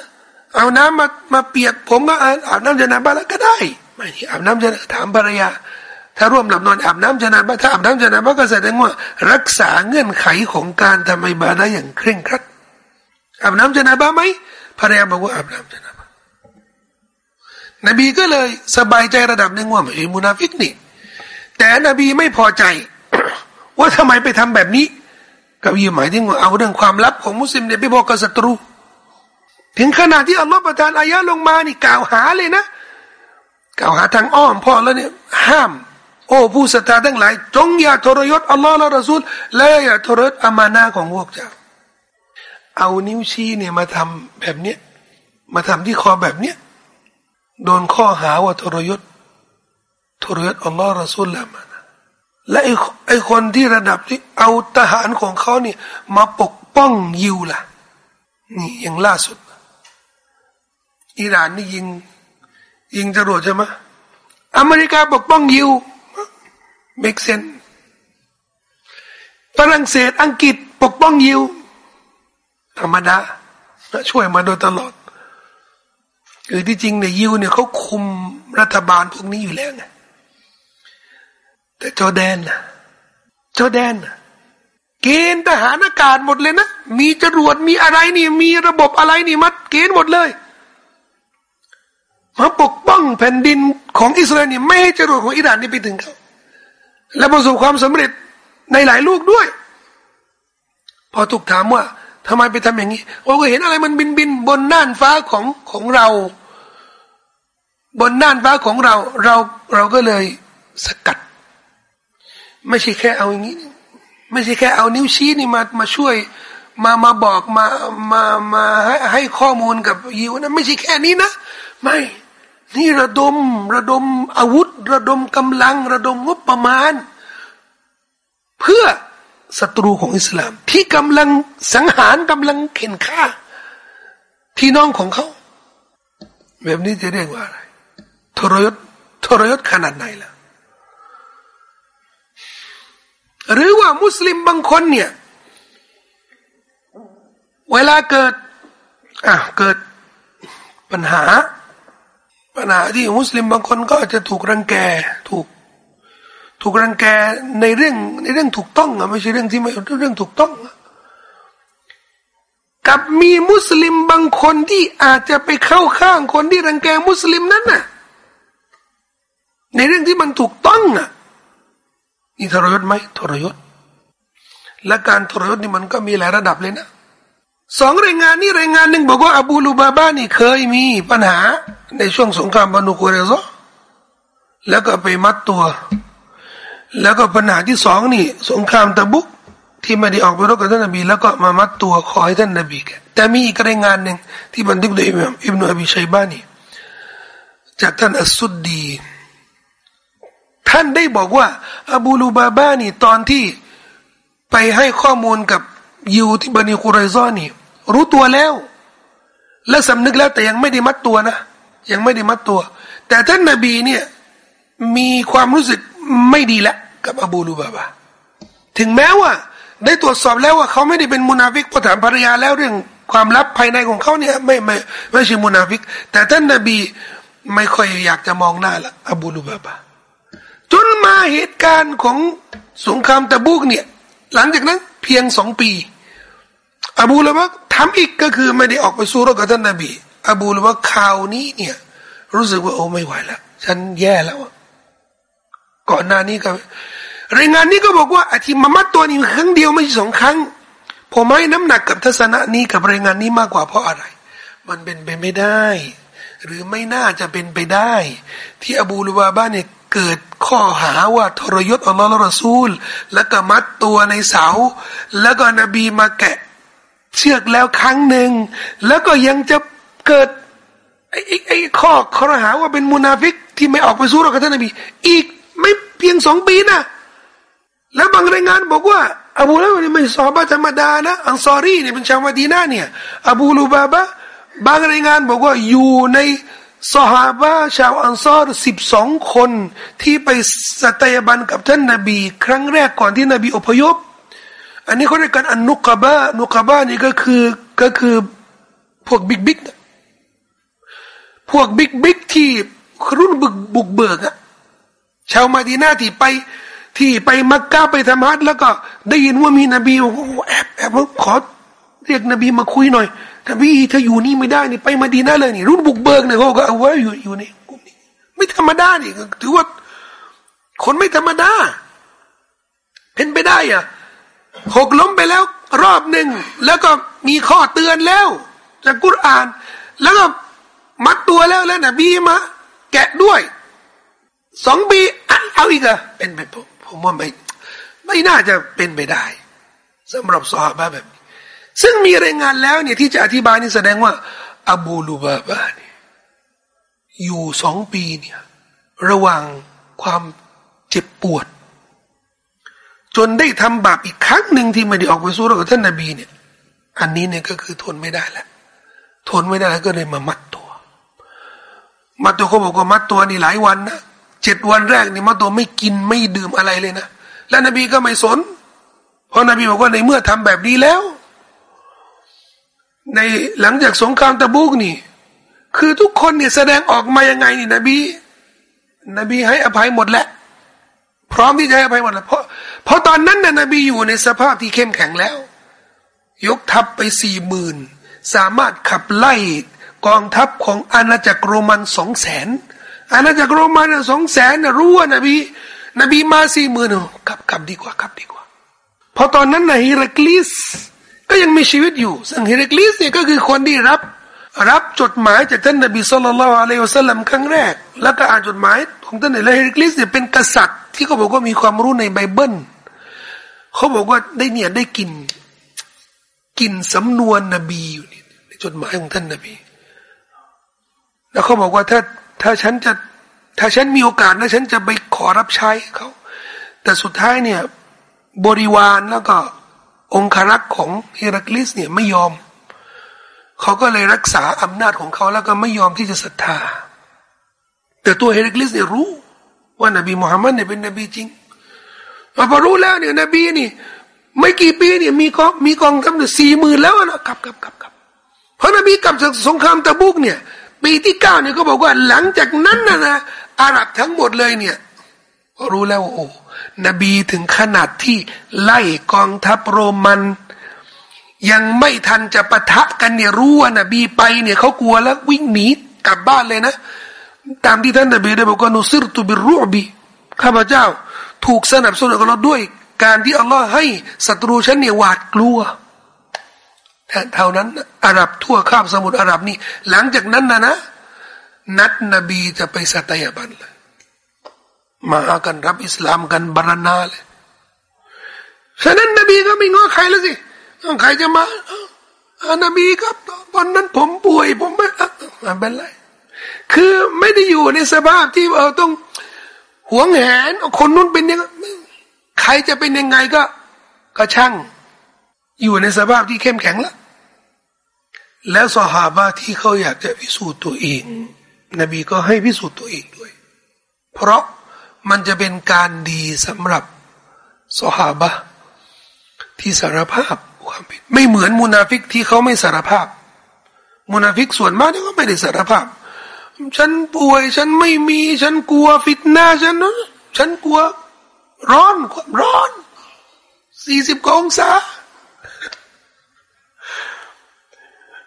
เอาน้ำมามาเปียกผมก็อาบน้ำจะนะบ้าแล้วก็ได้ ไม่อาบน้ำจะถามภรรยา ถ้าร่วมหลับนอนอาบน้ำจะนะบ้านถ้าอาบน้ำจะนะบ้านก็แสดงว่ารักษาเงื่อนไขของการทำอบาได้อย่างเคร่งครัดอาบน้ำจะนะบ้านไหมภรรยาบอกว่าอาบน้ำจะนะบ้านนบีก็เลยสบายใจระดับหนึ่งว่าไม่ใช่มุนาฟิกนี่ แต่นบีไม่พอใจ ว่าทำไมไปทำแบบนี้กับยีหมายถึงว่าเอาเรื่องความลับของมุสลิมเนี่ยไปบอกกับศัตรู ถึงขนาดที่อัลลอฮฺประทานอายะลงมานี่กล่าวหาเลยนะ กล่าวหาทางอ้อมพ่อแล้วเนี่ยห้าม โอ้ผู้ศรัทธาทั้งหลาย จงอย่าทรยศอัลลอฮฺและรอซูลและอย่าทรยศอามานาของพวกเจ้า เอานิ้วชี้เนี่ยมาทำแบบเนี้ยมาทำที่คอแบบเนี้ยโดนข้อหาว่าทรยศทรยศอัลลอฮฺรอซูลละมาและไอ้ไอ้คนที่ระดับที่เอาทหารของเขาเนี่ยมาปกป้องยิวล่ะ นี่อย่างล่าสุดอิหร่านนี่ยิง ยิงจรวดใช่ไหมอเมริกาปกป้องยิวเมกเซนฝรั่งเศสอังกฤษปกป้องยิว ธรรมดาช่วยมาโดยตลอดคือที่จริงเนี่ยยิวเนี่ยเขาคุมรัฐบาลพวกนี้อยู่แล้วไงแต่จอแดนนะจอแดนนะเกณฑ์ทหารอากาศหมดเลยนะ มีจรวดมีอะไรนี่ มีระบบอะไรนี่มัดเกณฑ์หมดเลย มาปกป้องแผ่นดินของอิสราเอลนี่ไม่ให้จรวดของอิหร่านนี่ไปถึงเขาและประสบความสำเร็จในหลายลูกด้วย พอถูกถามว่าทำไมไปทำอย่างนี้โอ้ก็เห็นอะไรมันบินบินบนน่านฟ้าของของเรา บนน่านฟ้าของเราเราเราก็เลยสกัด ไม่ใช่แค่เอาอย่างนี้ ไม่ใช่แค่เอานิ้วชี้นี่มามาช่วย มามาบอกมามามาให้ให้ข้อมูลกับยิวนะไม่ใช่แค่นี้นะ ไม่ นี่ระดม ระดมอาวุธ ระดมกำลัง ระดมงบประมาณ เพื่อศัตรูของอิสลาม ที่กำลังสังหารกำลังเข็นฆ่า พี่น้องของเขา แบบนี้จะเรียกว่าอะไรทรยศทรยศขนาดไหนล่ะ หรือว่ามุสลิมบางคนเนี่ย เวลาเกิดอะเกิดปัญหา ปัญหาที่มุสลิมบางคนก็จะถูกรังแกถูก ถูกรังแกในเรื่องในเรื่องถูกต้องอะไม่ใช่เรื่องที่ไม่เรื่องถูกต้องกับมีมุสลิมบางคนที่อาจจะไปเข้าข้างคนที่รังแกมุสลิมนั้นน่ะ ในเรื่องที่มันถูกต้องอะนี่ทรยศไหมทรยศ และการทรยศนี่มันก็มีหลายระดับเลยนะสองรายงานนี่รายงานหนึ่งบอกว่าอบูลูบาบ้านี่เคยมีปัญหา ในช่วงสงครามบานุกุเรซอแล้วก็ไปมัดตัว แล้วก็ปัญหาที่สองนี่ สงครามตะบุก ที่ไม่ได้ออกไปรบกับท่านนบี แล้วก็มามัดตัวขอให้ท่านนบีแกแต่มีอีกรายงานหนึ่งที่บันทึกโดยอิมอิบนุอบีชัยบานีจากท่านอัสุดดี ท่านได้บอกว่า อบูลูบาบานี่ตอนที่ไปให้ข้อมูลกับยูที่บันิคุไรซอนี่ รู้ตัวแล้ว และสำนึกแล้วแต่ยังไม่ได้มัดตัวนะ ยังไม่ได้มัดตัว แต่ท่านนาบีเนี่ยมีความรู้สึกไม่ดีแล้วกับอบูลูบาบาถึงแม้ว่า ได้ตรวจสอบแล้วว่าเขาไม่ได้เป็นมุนาฟิกพอถามภรรยาแล้วเรื่องความลับภายในของเขาเนี่ยไม่ไม่ไม่ใช่มุนาฟิก แต่ท่านนาบีไม่ค่อยอยากจะมองหน้าละอบูลูบาบาจนมาเหตุการณ์ของสงครามตะบุกเนี่ย หลังจากนั้นเพียงสองปี อบูละวะทำอีกก็คือไม่ได้ออกไปสู้รบกับท่านนบี อบูละวะข่าวนี้เนี่ย รู้สึกว่าโอ้ไม่ไหวแล้วฉันแย่แล้วก่อนหน้านี้ก็รายงานนี้ก็บอกว่าอาทิมามัดตัวนี้ครั้งเดียวไม่ใช่สองครั้ง ผมให้น้ำหนักกับทัศนะนี้กับรายงานนี้มากกว่าเพราะอะไร มันเป็นไปไม่ได้ หรือไม่น่าจะเป็นไปได้ ที่อบูลุบาบ้านเนี่ยเกิดข้อหาว่าทรยศอัลลอฮ์ละรอซูล แล้วก็มัดตัวในเสา แล้วก็นบีมาแกะเชือกแล้วครั้งหนึ่งแล้วก็ยังจะ เกิดไอ้ไอ้ข้อข้อหาว่าเป็นมุนาฟิกที่ไม่ออกไปสู้กับท่านนบีอีกไม่เพียงสองปีนะแล้วบางรายงานบอกว่าอบูลูนี่ไม่ใช่ธรรมดานะอังซอรีเนี่ยเป็นชาวมาดีนาเนี่ยอบูลูบาบะบางรายงานบอกว่าอยู่ในสหาบะชาวอันซอรสิบสองคนที่ไปสัตยาบันกับท่านนบี ครั้งแรกก่อนที่นบีอพยพ อันนี้เขาเรียกกันอนุกบะนุกบะนี่ก็คือก็คือพวก big big พวก big big ที่รุ่นบุกบุกเบิกอะชาวมาดีนาที่ไปที่ไปมักกะไปทำฮัจแล้วก็ได้ยินว่ามีนบีโอ้แอบแอบขอเรียกนบีมาคุยหน่อยนบีถ้าอยู่นี่ไม่ได้นี่ไปมาดีนาเลยนี่รุ่นบุกเบิกเนี่ยเขาก็เอาไว้อยู่อยู่นี่กลุ่มนี้ไม่ธรรมดานี่ถือว่าคนไม่ธรรมดาเป็นไปได้อะหกล้มไปแล้ว รอบหนึ่งแล้วก็มีข้อเตือนแล้ว จากกุรอาน แล้วก็ มัดตัวแล้วแล้วนะบีมาแกะด้วยสองปีเอาอีกเหรอเป็นไปผมผมว่าไม่ไม่น่าจะเป็นไปได้สำหรับซอฮาบะแบบนี้ ซึ่งมีรายงานแล้วเนี่ยที่จะอธิบายนี่แสดงว่า อบูลูบาบาเนี่ยอยู่สองปีเนี่ยระหว่างความเจ็บปวด จนได้ทำบาปอีกครั้งหนึ่งที่ไม่ได้ออกไปสู้กับท่านนาบีเนี่ย อันนี้เนี่ยก็คือทนไม่ได้แล้วทนไม่ได้แล้วก็เลยมามัดตัว มัตัวเขาบอกว่ามัดตัวนี่หลายวันนะเจ็ดวันแรกนี่มัดตัวไม่กินไม่ดื่มอะไรเลยนะแล้วนบีก็ไม่สน เพราะนบีบอกว่าในเมื่อทำแบบนี้แล้ว ในหลังจากสงครามตะบุกนี่ คือทุกคนเนี่ยแสดงออกมายังไงนี่นบี นบีให้อภัยหมดแหละพร้อมที่จะให้อภัยหมดแล้วเพราะเพราะตอนนั้นน่ะนบีอยู่ในสภาพที่เข้มแข็งแล้ว ยกทัพไปสี่หมื่นสามารถขับไล่ กองทัพของอาณาจักรโรมันสองแสนอาณาจักรโรมันสองแสนรู้ว่านบี นบีมาสี่หมื่นกลับกลับดีกว่ากลับดีกว่าพราะตอนนั้นนะฮิรักลิสก็ยังมีชีวิตอยู่ซึ่งฮิรักลิสเนี่ยก็คือคนที่รับรับจดหมายจากท่านนบีสุลต่านละอะลัยฮุสลัมครั้งแรก แล้วก็อ่านจดหมายของท่านนบีฮิรักลิสเนี่ยเป็นกษัตริย์ ที่เขาบอกว่ามีความรู้ในไบเบิลเขาบอกว่าได้เนี่ยได้กิน กินสำนวนนบีอยู่ในจดหมายของท่านนบี แล้วเขาบอกว่าถ้าถ้าฉันจะถ้าฉันมีโอกาสนะฉันจะไปขอรับใช้เขา แต่สุดท้ายเนี่ย บริวารแล้วก็องครักษ์ของเฮรัคลิสเนี่ยไม่ยอม เขาก็เลยรักษาอำนาจของเขาแล้วก็ไม่ยอมที่จะศรัทธา แต่ตัวเฮรัคลิสเนี่ยรู้ ว่านบีมุฮัมมัดเนี่ยเป็นนบีจริงพอรู้แล้วเนี่ยนบีนี่ ไม่กี่ปีเนี่ยมีกองมีกองทัพเนี่ยสี่หมื่นแล้วนะครับครับครับครับเพราะนบีกลับจากสงครามตะบุกเนี่ย ปีที่เก้าเนี่ยก็บอกว่าหลังจากนั้นนะนะอาหรับทั้งหมดเลยเนี่ยรู้แล้วโอ้นบีถึงขนาดที่ไล่กองทัพโรมัน ยังไม่ทันจะปะทะกันเนี่ยรู้ว่านบีไปเนี่ยเขากลัวแล้ววิ่งหนีกลับบ้านเลยนะ ตามที่ท่านนบีได้บอกว่านุสิรตุบิรุบีข้าพเจ้า ถูกสนับสนุนกับเราด้วย การที่อัลลอฮ์ให้ศัตรูฉันเนี่ยหวาดกลัว เท่านั้นอาหรับทั่วข้ามสมุทรอาหรับนี่ หลังจากนั้นนะนะ นัดนบีจะไปสัตยาบันเลยมากันรับอิสลามกันบรรณาเลยฉะนั้นนบีก็ไม่ง้อใครแล้วสิใครจะมาอานบีครับตอนนั้นผมป่วย ผมไม่ไม่เป็นไร คือไม่ได้อยู่ในสภาพที่เออต้องหวงแหนคนนู้นเป็นยังใครจะเป็นยังไงก็ ก็ช่าง อยู่ในสภาพที่เข้มแข็งแล้ว แล้วสหาบะที่เขาอยากจะพิสูจน์ตัวเอง นบีก็ให้พิสูจน์ตัวเองด้วย เพราะมันจะเป็นการดีสำหรับสหาบะที่สารภาพความผิดไม่เหมือนมุนาฟิกที่เขาไม่สารภาพ มุนาฟิกส่วนมากก็ไม่ได้สารภาพ ฉันป่วยฉันไม่มี ฉันกลัวฟิตนาฉันนะฉันกลัวร้อนความร้อนสี่สิบองศา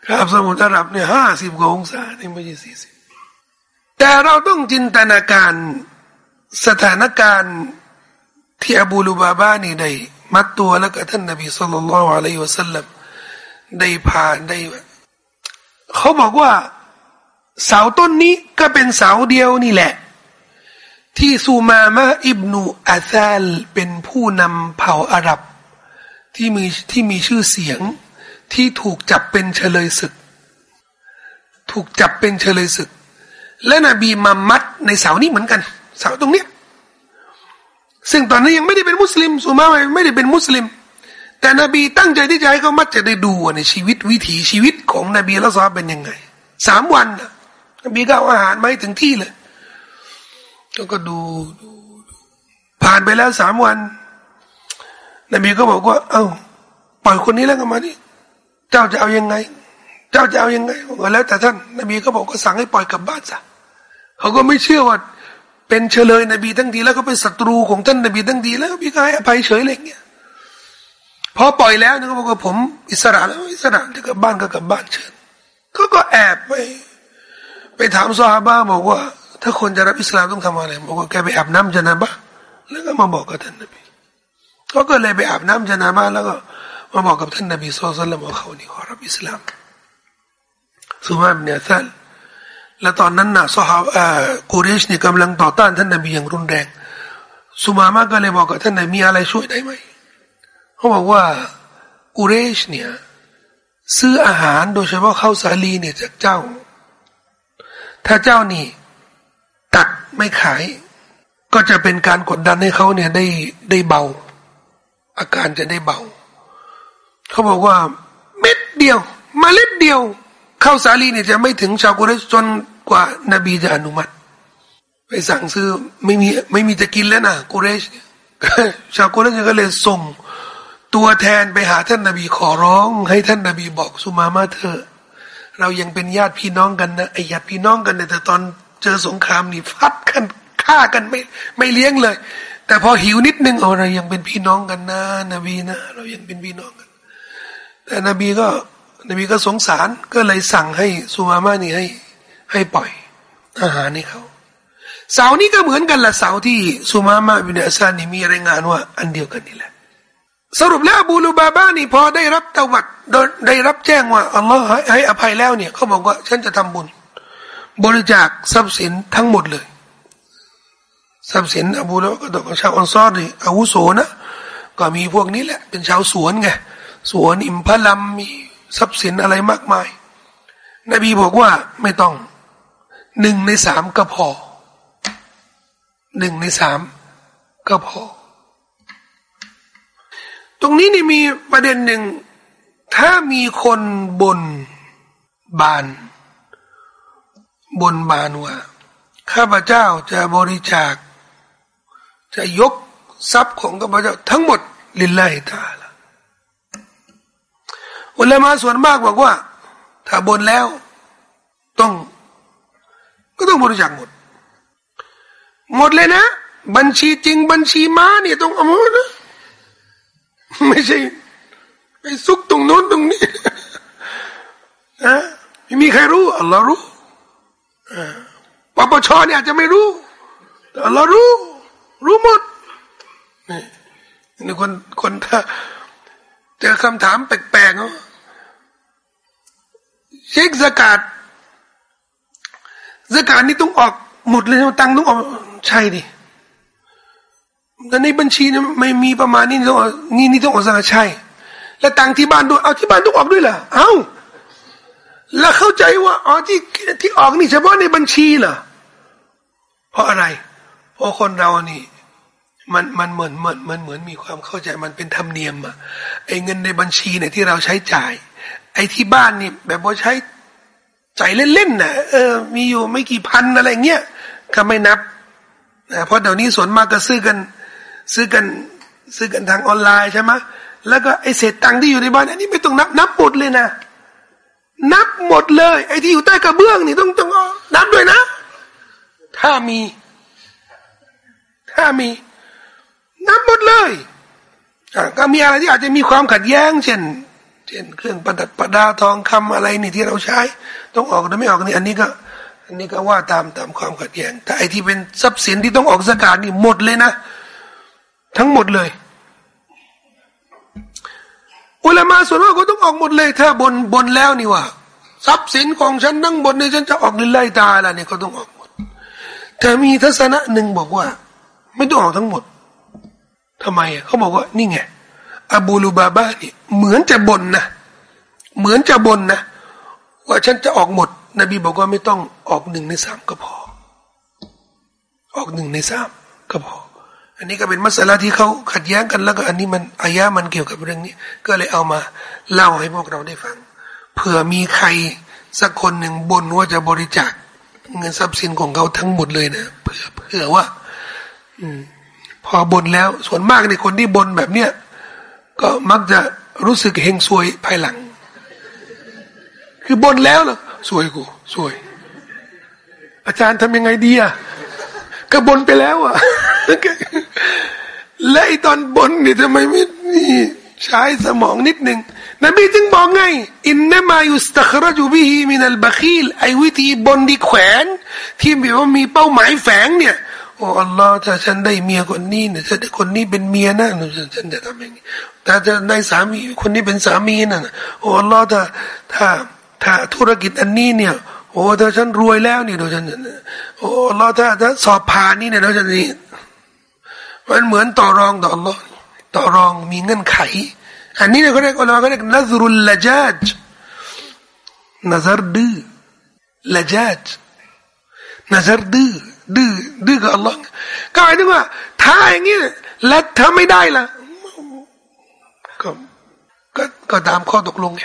ครับสมุทรอาหรับเนี่ยห้าสิบกว่าองศานี่ไม่ใช่สี่สิบแต่เราต้องจินตนาการสถานการณ์ที่อบูลูบาบานี่ได้มัดตัวแล้วก็ท่านนบีสุลต่านละอะลัยฮิวสัลลัมได้ผ่านได้ เขาบอกว่าเสาต้นนี้ก็เป็นเสาเดียวนี่แหละ ที่ซูมามะอิบนูอาซาลเป็นผู้นำเผ่าอาหรับ ที่มีที่มีชื่อเสียง ที่ถูกจับเป็นเฉลยศึก ถูกจับเป็นเฉลยศึก และนบีมามัดในเสานี้เหมือนกัน เสาตรงเนี้ยซึ่งตอนนี้ยังไม่ได้เป็นมุสลิมสุมาไม่ได้เป็นมุสลิม แต่นบีตั้งใจที่จะให้เขามักจะได้ดูในชีวิตวิถีชีวิตของนบีละซอเป็นยังไงสามวันนะนบีก็เอาอาหารมาให้ถึงที่เลยแล้วก็ดูดูผ่านไปแล้วสามวัน นบีก็บอกว่า เอา้าปล่อยคนนี้แล้วก็มานี่ เจ้าจะเอายังไง เจ้าจะเอายังไงก็แล้วแต่ท่านนบีก็บอกก็สั่งให้ปล่อยกลับบ้านซะเขาก็ไม่เชื่อว่า เป็นเฉลยนบีทั้งทีแล้วก็เป็นศัตรูของท่านนบีทั้งทีแล้วพี่ก็ให้อภัยเฉยเลยเงี้ยพอปล่อยแล้วนี่ก็บอกว่าผม อิสระแล้วอิสระจะกลับบ้านก็กลับบ้านเชิญเขาก็แอบไป ไปถามซอฮาบะบอกว่า ถ้าคนจะรับอิสลามต้องทำอะไรบอกว่าแกไปอาบน้ำจนะบะแล้วก็มาบอกกับท่านนบีเขาก็เลยไปอาบน้ำจนะบะแล้วก็ มาบอกกับท่านนบีสุลต่านว่าเขานี่ขอรับอิสลามสุมาบเนี่ยท่านและตอนนั้นน่ะซอฮาบะกูเรชเนี่ยกำลังต่อต้านท่านนบีอย่างรุนแรง สุมามาก็เลยบอกกับท่านนบีมีอะไรช่วยได้ไหมเขาบอกว่ากูเรชเนี่ยซื้ออาหารโดยเฉพาะข้าวสาลีเนี่ยจากเจ้า ถ้าเจ้านี่ตัดไม่ขาย ก็จะเป็นการกดดันให้เขาเนี่ยได้ได้เบา อาการจะได้เบา เขาบอกว่า เม็ดเดียวมาเล็ดเดียวข้าวสาลีเนี่ยจะไม่ถึงชาวกุเรชจนกว่านบีจะอนุมัติ ไปสั่งซื้อไม่มีไม่มีจะกินแล้วนะกุเรชชาวกุเรชก็เลยส่งตัวแทนไปหาท่านนาบีขอร้อง ให้ท่านนาบีบอกสุมามาเธอ เรายังเป็นญาติพี่น้องกันนะไอญาติพี่น้องกันแต่ตอนเจอสงครามนี่ฟัดกันฆ่ากันไม่ไม่เลี้ยงเลย แต่พอหิวนิดนึงเอาเรายังเป็นพี่น้องกันนะนบีนะ เรายังเป็นพี่น้องกัน แต่นบีก็นบีก็สงสารก็เลยสั่งให้สุมามานี่ให้ให้ปล่อยอาหารให้เขาเสานี้ก็เหมือนกันละเสาที่สุมามาบินอัสซานี่มีรายงานว่า อันเดียวกันนี่แหละ สรุปแล้วบูลูบาบ้านี่พอได้รับตวัดได้รับแจ้งว่าอัลลอฮ์ให้อภัยแล้วเนี่ยเขาบอกว่าฉันจะทำบุญ บริจาคทรัพย์สินทั้งหมดเลย ทรัพย์สินอบูแล้วก็ต้องชาวอันซอรนี่อาวุโสนะก็มีพวกนี้แหละ เป็นชาวสวนไง สวนอิมพลัมมีทรัพย์สินอะไรมากมาย นบีบอกว่าไม่ต้องหนึ่งในสามก็พอหนึ่งในสามก็พอ ตรงนี้นี่มีประเด็นหนึ่ง ถ้ามีคนบนบาน บนบานว่า ข้าพเจ้าจะบริจาค จะยกทรัพย์ของข้าพเจ้าทั้งหมดลิลลาฮิตาล อุลามาส่วนมากบอกว่า ถ้าบนแล้ว ต้อง ก็ต้องบริจาคหมด หมดเลยนะ บัญชีจริง บัญชีม้าเนี่ยต้องเอาหมดนะไม่ใช่ไปซุกตรงโน้นตรงนี้นะไม่มีใครรู้อัลลอฮ์รู้ปปชเนี่ยอาจจะไม่รู้อัลลอฮ์รู้ รู้หมดนี่นี่คนคนถ้า เจอคำถามแปลกๆเนาะเช็คสกาดสกาดนี่ต้องออกหมดเลยตังต้องออกใช่ดิแต่ในบัญชีเนี่ยไม่มีประมาณนี้ต้องนี่นี่ต้องออกสังใช่ แล้วตังที่บ้านด้วยเอาที่บ้านต้องออกด้วยเหรอเอ้าแล้วเข้าใจว่าอ๋อที่ที่ออกนี่เฉพาะในบัญชีเหรอเพราะอะไร เพราะคนเรานี่ มันมันเหมือนเหมือนมันเหมือนมีความเข้าใจมันเป็นธรรมเนียมอะไอ้เงินในบัญชีเนี่ยที่เราใช้จ่าย ไอ้ที่บ้านนี่แบบว่าใช้จ่ายเล่นๆน่ะเออ มีอยู่ไม่กี่พันอะไรเงี้ยก็ไม่นับนะเพราะเดี๋ยวนี้ส่วนมากก็ซื้อกันซื้อกันซื้อกันทางออนไลน์ใช่ไหมแล้วก็ไอเศษตังค์ที่อยู่ในบ้านอันนี้ไม่ต้องนับนับหมดเลยนะ นับหมดเลย ไอที่อยู่ใต้กระเบื้องนี่ต้องต้องนับด้วยนะ ถ้ามี ถ้ามี นับหมดเลยก็มีอะไรที่อาจจะมีความขัดแย้ง เช่น เช่น เครื่องประดับประดาทองคำอะไรนี่ที่เราใช้ ต้องออกหรือไม่ออกนี่อันนี้ก็ อันนี้ก็ว่าตามตามความขัดแย้ง แต่ไอที่เป็นทรัพย์สินที่ต้องออกสกาดนี่หมดเลยนะ ทั้งหมดเลยอุลามาส่วนมากก็ต้องออกหมดเลย ถ้าบนบนแล้วนี่ว่า ทรัพย์สินของฉันทั้งหมดนี่ฉันจะออกลิไลตาละเนี่ยก็ต้องออกหมดแต่มีทัศนะหนึ่งบอกว่า ไม่ต้องออกทั้งหมด ทำไมอะเขาบอกว่านี่ไงอบูลูบาบานี่เหมือนจะบ่นนะเหมือนจะบ่นนะว่าฉันจะออกหมด นบีบอกว่าไม่ต้องออกหนึ่งในสามก็พอ ออกหนึ่งในสามก็พอ อันนี้ก็เป็นมัสลาที่เขาขัดแย้งกันแล้วก็อันนี้มันอายะมันเกี่ยวกับเรื่องนี้ ก็เลยเอามาเล่าให้พวกเราได้ฟังเผื่อมีใครสักคนหนึ่งบนว่าจะบริจาคเงินทรัพย์สินของเขาทั้งหมดเลยนะเผื่อเผื่อว่า อืม พอบนแล้วส่วนมากในคนที่บนแบบเนี้ยก็มักจะรู้สึกเฮงซวยภายหลัง คือบนแล้วเหรอสวยกูสวย อาจารย์ทำยังไงดีอะก็บนไปแล้วอะและไอตอนบนนี่ทำไมไม่นี่ใช้สมองนิดหนึ่งนบีจึงบอกไงอินนามายุสตัครจูบิฮิมินัลบะคีลไอวิธีบนดีแขวน ที่แบบว่ามีเป้าหมายแฝงเนี่ย โอ้อัลลอฮ์ถ้าฉันได้เมียคนนี้เนี่ยถ้าได้คนนี้เป็นเมียนะหนูฉันจะทำอย่างนี้ถ้าจะได้สามีคนนี้เป็นสามีน่ะโอ้อัลลอฮ์ถ้าถ้าถ้าธุรกิจอันนี้เนี่ยโอ้ถ้าฉันรวยแล้วนี่เดี๋ยวฉันโอ้อัลลอฮ์ถ้าถ้าสอบผ่านนี่เนี่ยเดี๋ยวฉันนี่มันเหมือนต่อรองต่ออัลลอฮ์ต่อรองมีเงื่อนไข อันนี้เนี่ยเขาเรียกอัลลอฮ์เขาเรียกนัซรุลละจัดนัซรดื้อละจัดนัซรดื้อ ดื้อดื้อกับอัลลอฮ์ก็หมายถึงว่า ถ้าอย่างนี้แล้วถ้าไม่ได้ล่ะก็ก็ก็ตามข้อตกลงไง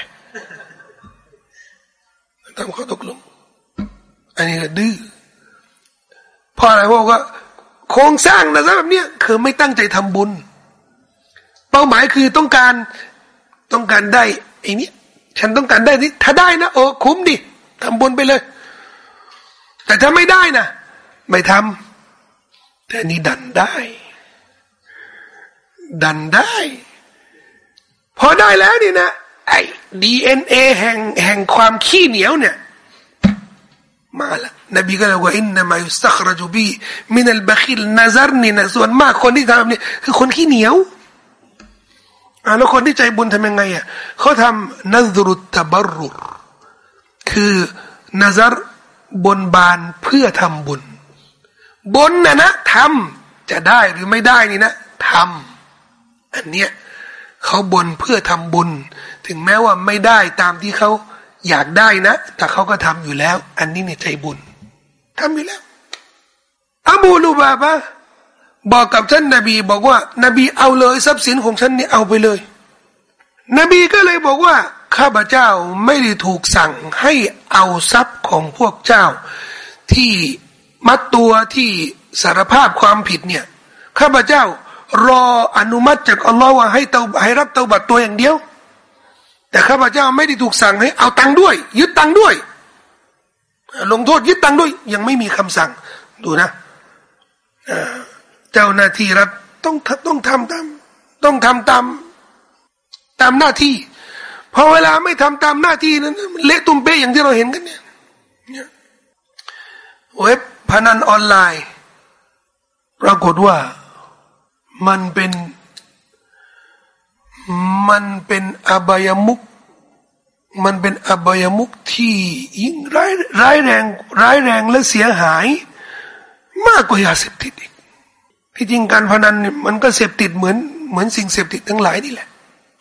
ตามข้อตกลง อันนี้ก็ดื้อเพราะอะไรเพราะว่าโครงสร้างนะแบบเนี้ยคือไม่ตั้งใจทำบุญ เป้าหมายคือต้องการต้องการได้ไอ้นี้ฉันต้องการได้นี่ถ้าได้นะโอ้คุ้มดิทำบุญไปเลย แต่ถ้าไม่ได้นะ ไม่ทำแต่นี่ดันได้ ดันได้ พอได้แล้วนี่นะไอ้ดีเอ็นเอแห่งแห่งความขี้เหนียวเนี่ยมาละนบีก็เลยว่าอินนามายุสักรจูบีมินัลบะคิลนาซารนี่นะส่วนมากคนที่ทำนี่คือคนขี้เหนียวอ่าแล้วคนที่ใจบุญทำยังไงอะเขาทำนัซรุตตบรุรคือนาซารบนบานเพื่อทำบุญ บนนะนะทำจะได้หรือไม่ได้นี่นะทำอันเนี้ยเขาบนเพื่อทำบุญ ถึงแม้ว่าไม่ได้ตามที่เขาอยากได้นะ แต่เขาก็ทำอยู่แล้ว อันนี้เนี่ยใจบุญทำอยู่แล้วอาบูลูบาบะบอกกับท่านนาบี บอกว่า นบีเอาเลยทรัพย์สินของฉันนี่เอาไปเลย นบีก็เลยบอกว่า ข้าพเจ้าไม่ได้ถูกสั่งให้เอาทรัพย์ของพวกเจ้าที่ มัดตัวที่สารภาพความผิดเนี่ยข้าพเจ้ารออนุมัติจากอัลลอฮ์ว่าให้เตาให้รับเตาบัตรตัวอย่างเดียว แต่ข้าพเจ้าไม่ได้ถูกสั่งให้เอาตังค์ด้วย ยึดตังค์ด้วย ลงโทษยึดตังค์ด้วย ยังไม่มีคำสั่งดูนะเจ้าหน้าที่รัฐต้องต้องทำตามต้องทำตามตามหน้าที่พอเวลาไม่ทำตามหน้าที่นั้นเละตุ้มเป๊ะอย่างที่เราเห็นกันเนี่ยเว็บ พนันออนไลน์ ปรากฏว่ามันเป็นมันเป็นอบายมุกมันเป็นอบายมุกที่ยิ่งร้ายร้ายแรงร้ายแรงและเสียหาย มากกว่ายาเสพติดอีกที่จริงการพนันมันก็เสพติดเหมือนเหมือนสิ่งเสพติดทั้งหลายนี่แหละ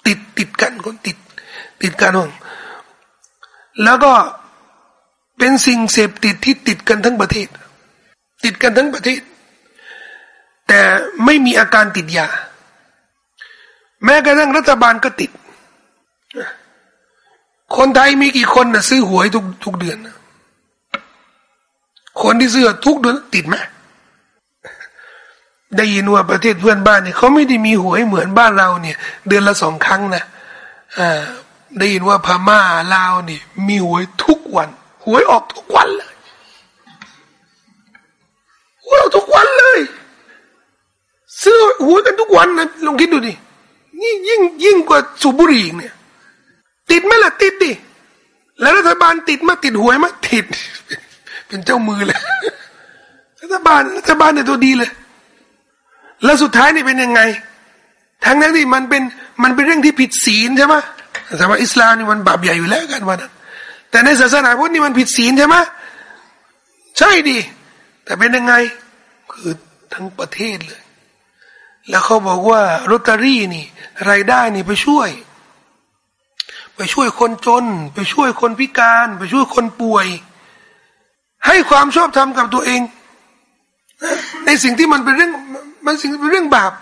ติดติดกันคนติด ติดกันหงแล้วก็เป็นสิ่งเสพติดที่ติดกันทั้งประเทศ ติดกันทั้งประเทศ แต่ไม่มีอาการติดยา แม้กระทั่งรัฐบาลก็ติด คนไทยมีกี่คนนะซื้อหวยทุกทุกเดือน คนที่ซื้อทุกเดือนติดไหมได้ยินว่าประเทศเพื่อนบ้านเนี่ยเขาไม่ได้มีหวยเหมือนบ้านเราเนี่ย เดือนละสองครั้งนะอ่าได้ยินว่าพม่าลาวเนี่ยมีหวยทุกวัน หวยออกทุกวันเลย วยออกทุกวันเลย ซื้อหวยกันทุกวันนะลองคิดดูดินี่ยิ่งยิ่งกว่าสูบบุหรี่เนี่ย ติดไหมล่ะติดดิแล้วรัฐบาลติดมาติดหวยมาติด เป็นเจ้ามือเลยรัฐบาลรัฐบาลเนี่ยตัวดีเลย แล้วสุดท้ายนี่เป็นยังไง ทั้งนั้นที่มันเป็นมันเป็นเรื่องที่ผิดศีลใช่ไหมแต่ว่าอิสลามนี่มันบาปใหญ่อยู่แล้วกันวันนั้นแต่ในศาสนาพุทธนี่มันผิดศีลใช่ไหมใช่ดิ แต่เป็นยังไง คือทั้งประเทศเลย แล้วเขาบอกว่าลอตเตอรี่นี่ รายได้นี่ไปช่วย ไปช่วยคนจน ไปช่วยคนพิการ ไปช่วยคนป่วย ให้ความชอบธรรมกับตัวเอง ในสิ่งที่มันเป็นเรื่องมันสิ่งเป็นเรื่องบาป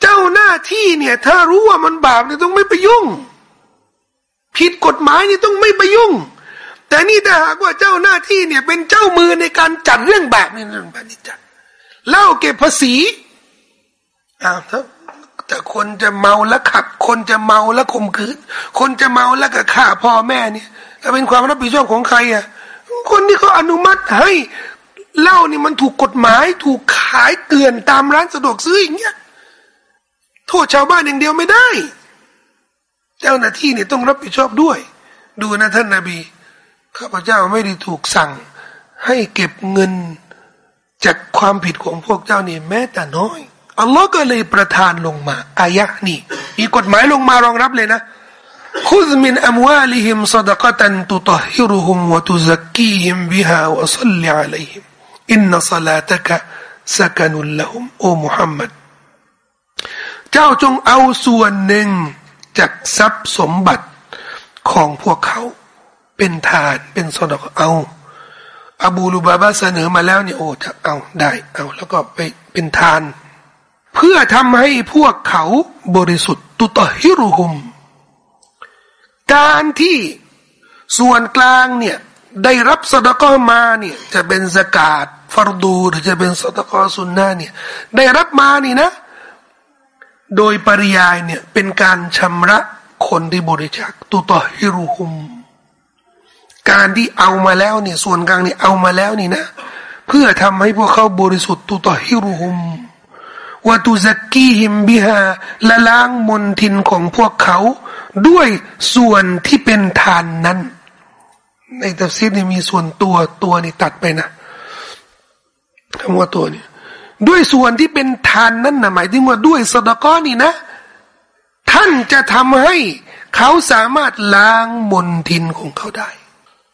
เจ้าหน้าที่เนี่ย ถ้ารู้ว่ามันบาปเนี่ยต้องไม่ไปยุ่ง ผิดกฎหมายนี่ต้องไม่ไปยุ่ง แต่นี่ถ้าหากว่าเจ้าหน้าที่เนี่ย เป็นเจ้ามือในการจัดเรื่องบาปนี่นั่นแบบนี้จัดเล่าเก็บภาษีอ้าวถ้าแต่คนจะเมาแล้วขับ คนจะเมาแล้วข่มขืนคนจะเมาแล้วก็ฆ่าพ่อแม่เนี่ยเป็นความรับผิดชอบของใครอะ คนที่เขาอนุมัติให้เหล้านี่มันถูกกฎหมาย ถูกขายเกลื่อนตามร้านสะดวกซื้ออย่างเงี้ยโทษชาวบ้านอย่างเดียวไม่ได้ เจ้าหน้าที่เนี่ยต้องรับผิดชอบด้วย ดูนะท่านนาบี ข้าพเจ้าไม่ได้ถูกสั่ง ให้เก็บเงิน จากความผิดของพวกเจ้านี่แม้แต่น้อยอัลลอฮ์ก็เลยประทานลงมาอายะนี่มีกฎหมายลงมารองรับเลยนะขุดมินอัมวาลิฮิมซดกตันตุตฮิรุฮุมวะตุซักกีฮิมบิฮาวะซัลลิอะลัยฮิมอินนัสลาตะกะสักนุลละฮุมโอมุฮัมมัดเจ้าจงเอาส่วนหนึ่งจากทรัพย์สมบัติของพวกเขา เป็นทานเป็นสดกเอาอบูลูบาบาเสนอมาแล้วเนี่ยโอ้จะเอาได้เอาแล้วก็ไปเป็นทาน เพื่อทำให้พวกเขาบริสุทธิ์ตุตฮิรุหุม การที่ส่วนกลางเนี่ยได้รับสดก้อมาเนี่ยจะเป็นสกาดฟารดูหรือจะเป็นสดกอสุนนะเนี่ยได้รับมานี่นะ โดยปริยายเนี่ยเป็นการชำระคนที่บริจาคตุตฮิรุฮุม การที่เอามาแล้วเนี่ย ส่วนกลางเนี่ยเอามาแล้วนี่นะ เพื่อทำให้พวกเขาบริสุทธิ์ตุตอฮิรุฮุมวตุซักกีฮิมบิฮาละล้างมนทินของพวกเขา ด้วยส่วนที่เป็นทานนั้น ในตัฟซีดนี่มีส่วนตัวตัวนี่ตัดไปนะคำว่าตัวนี่ด้วยส่วนที่เป็นทานนั้นนะหมายถึงว่าด้วยสดก้อนี่นะ ท่านจะทำให้เขาสามารถล้างมนทินของเขาได้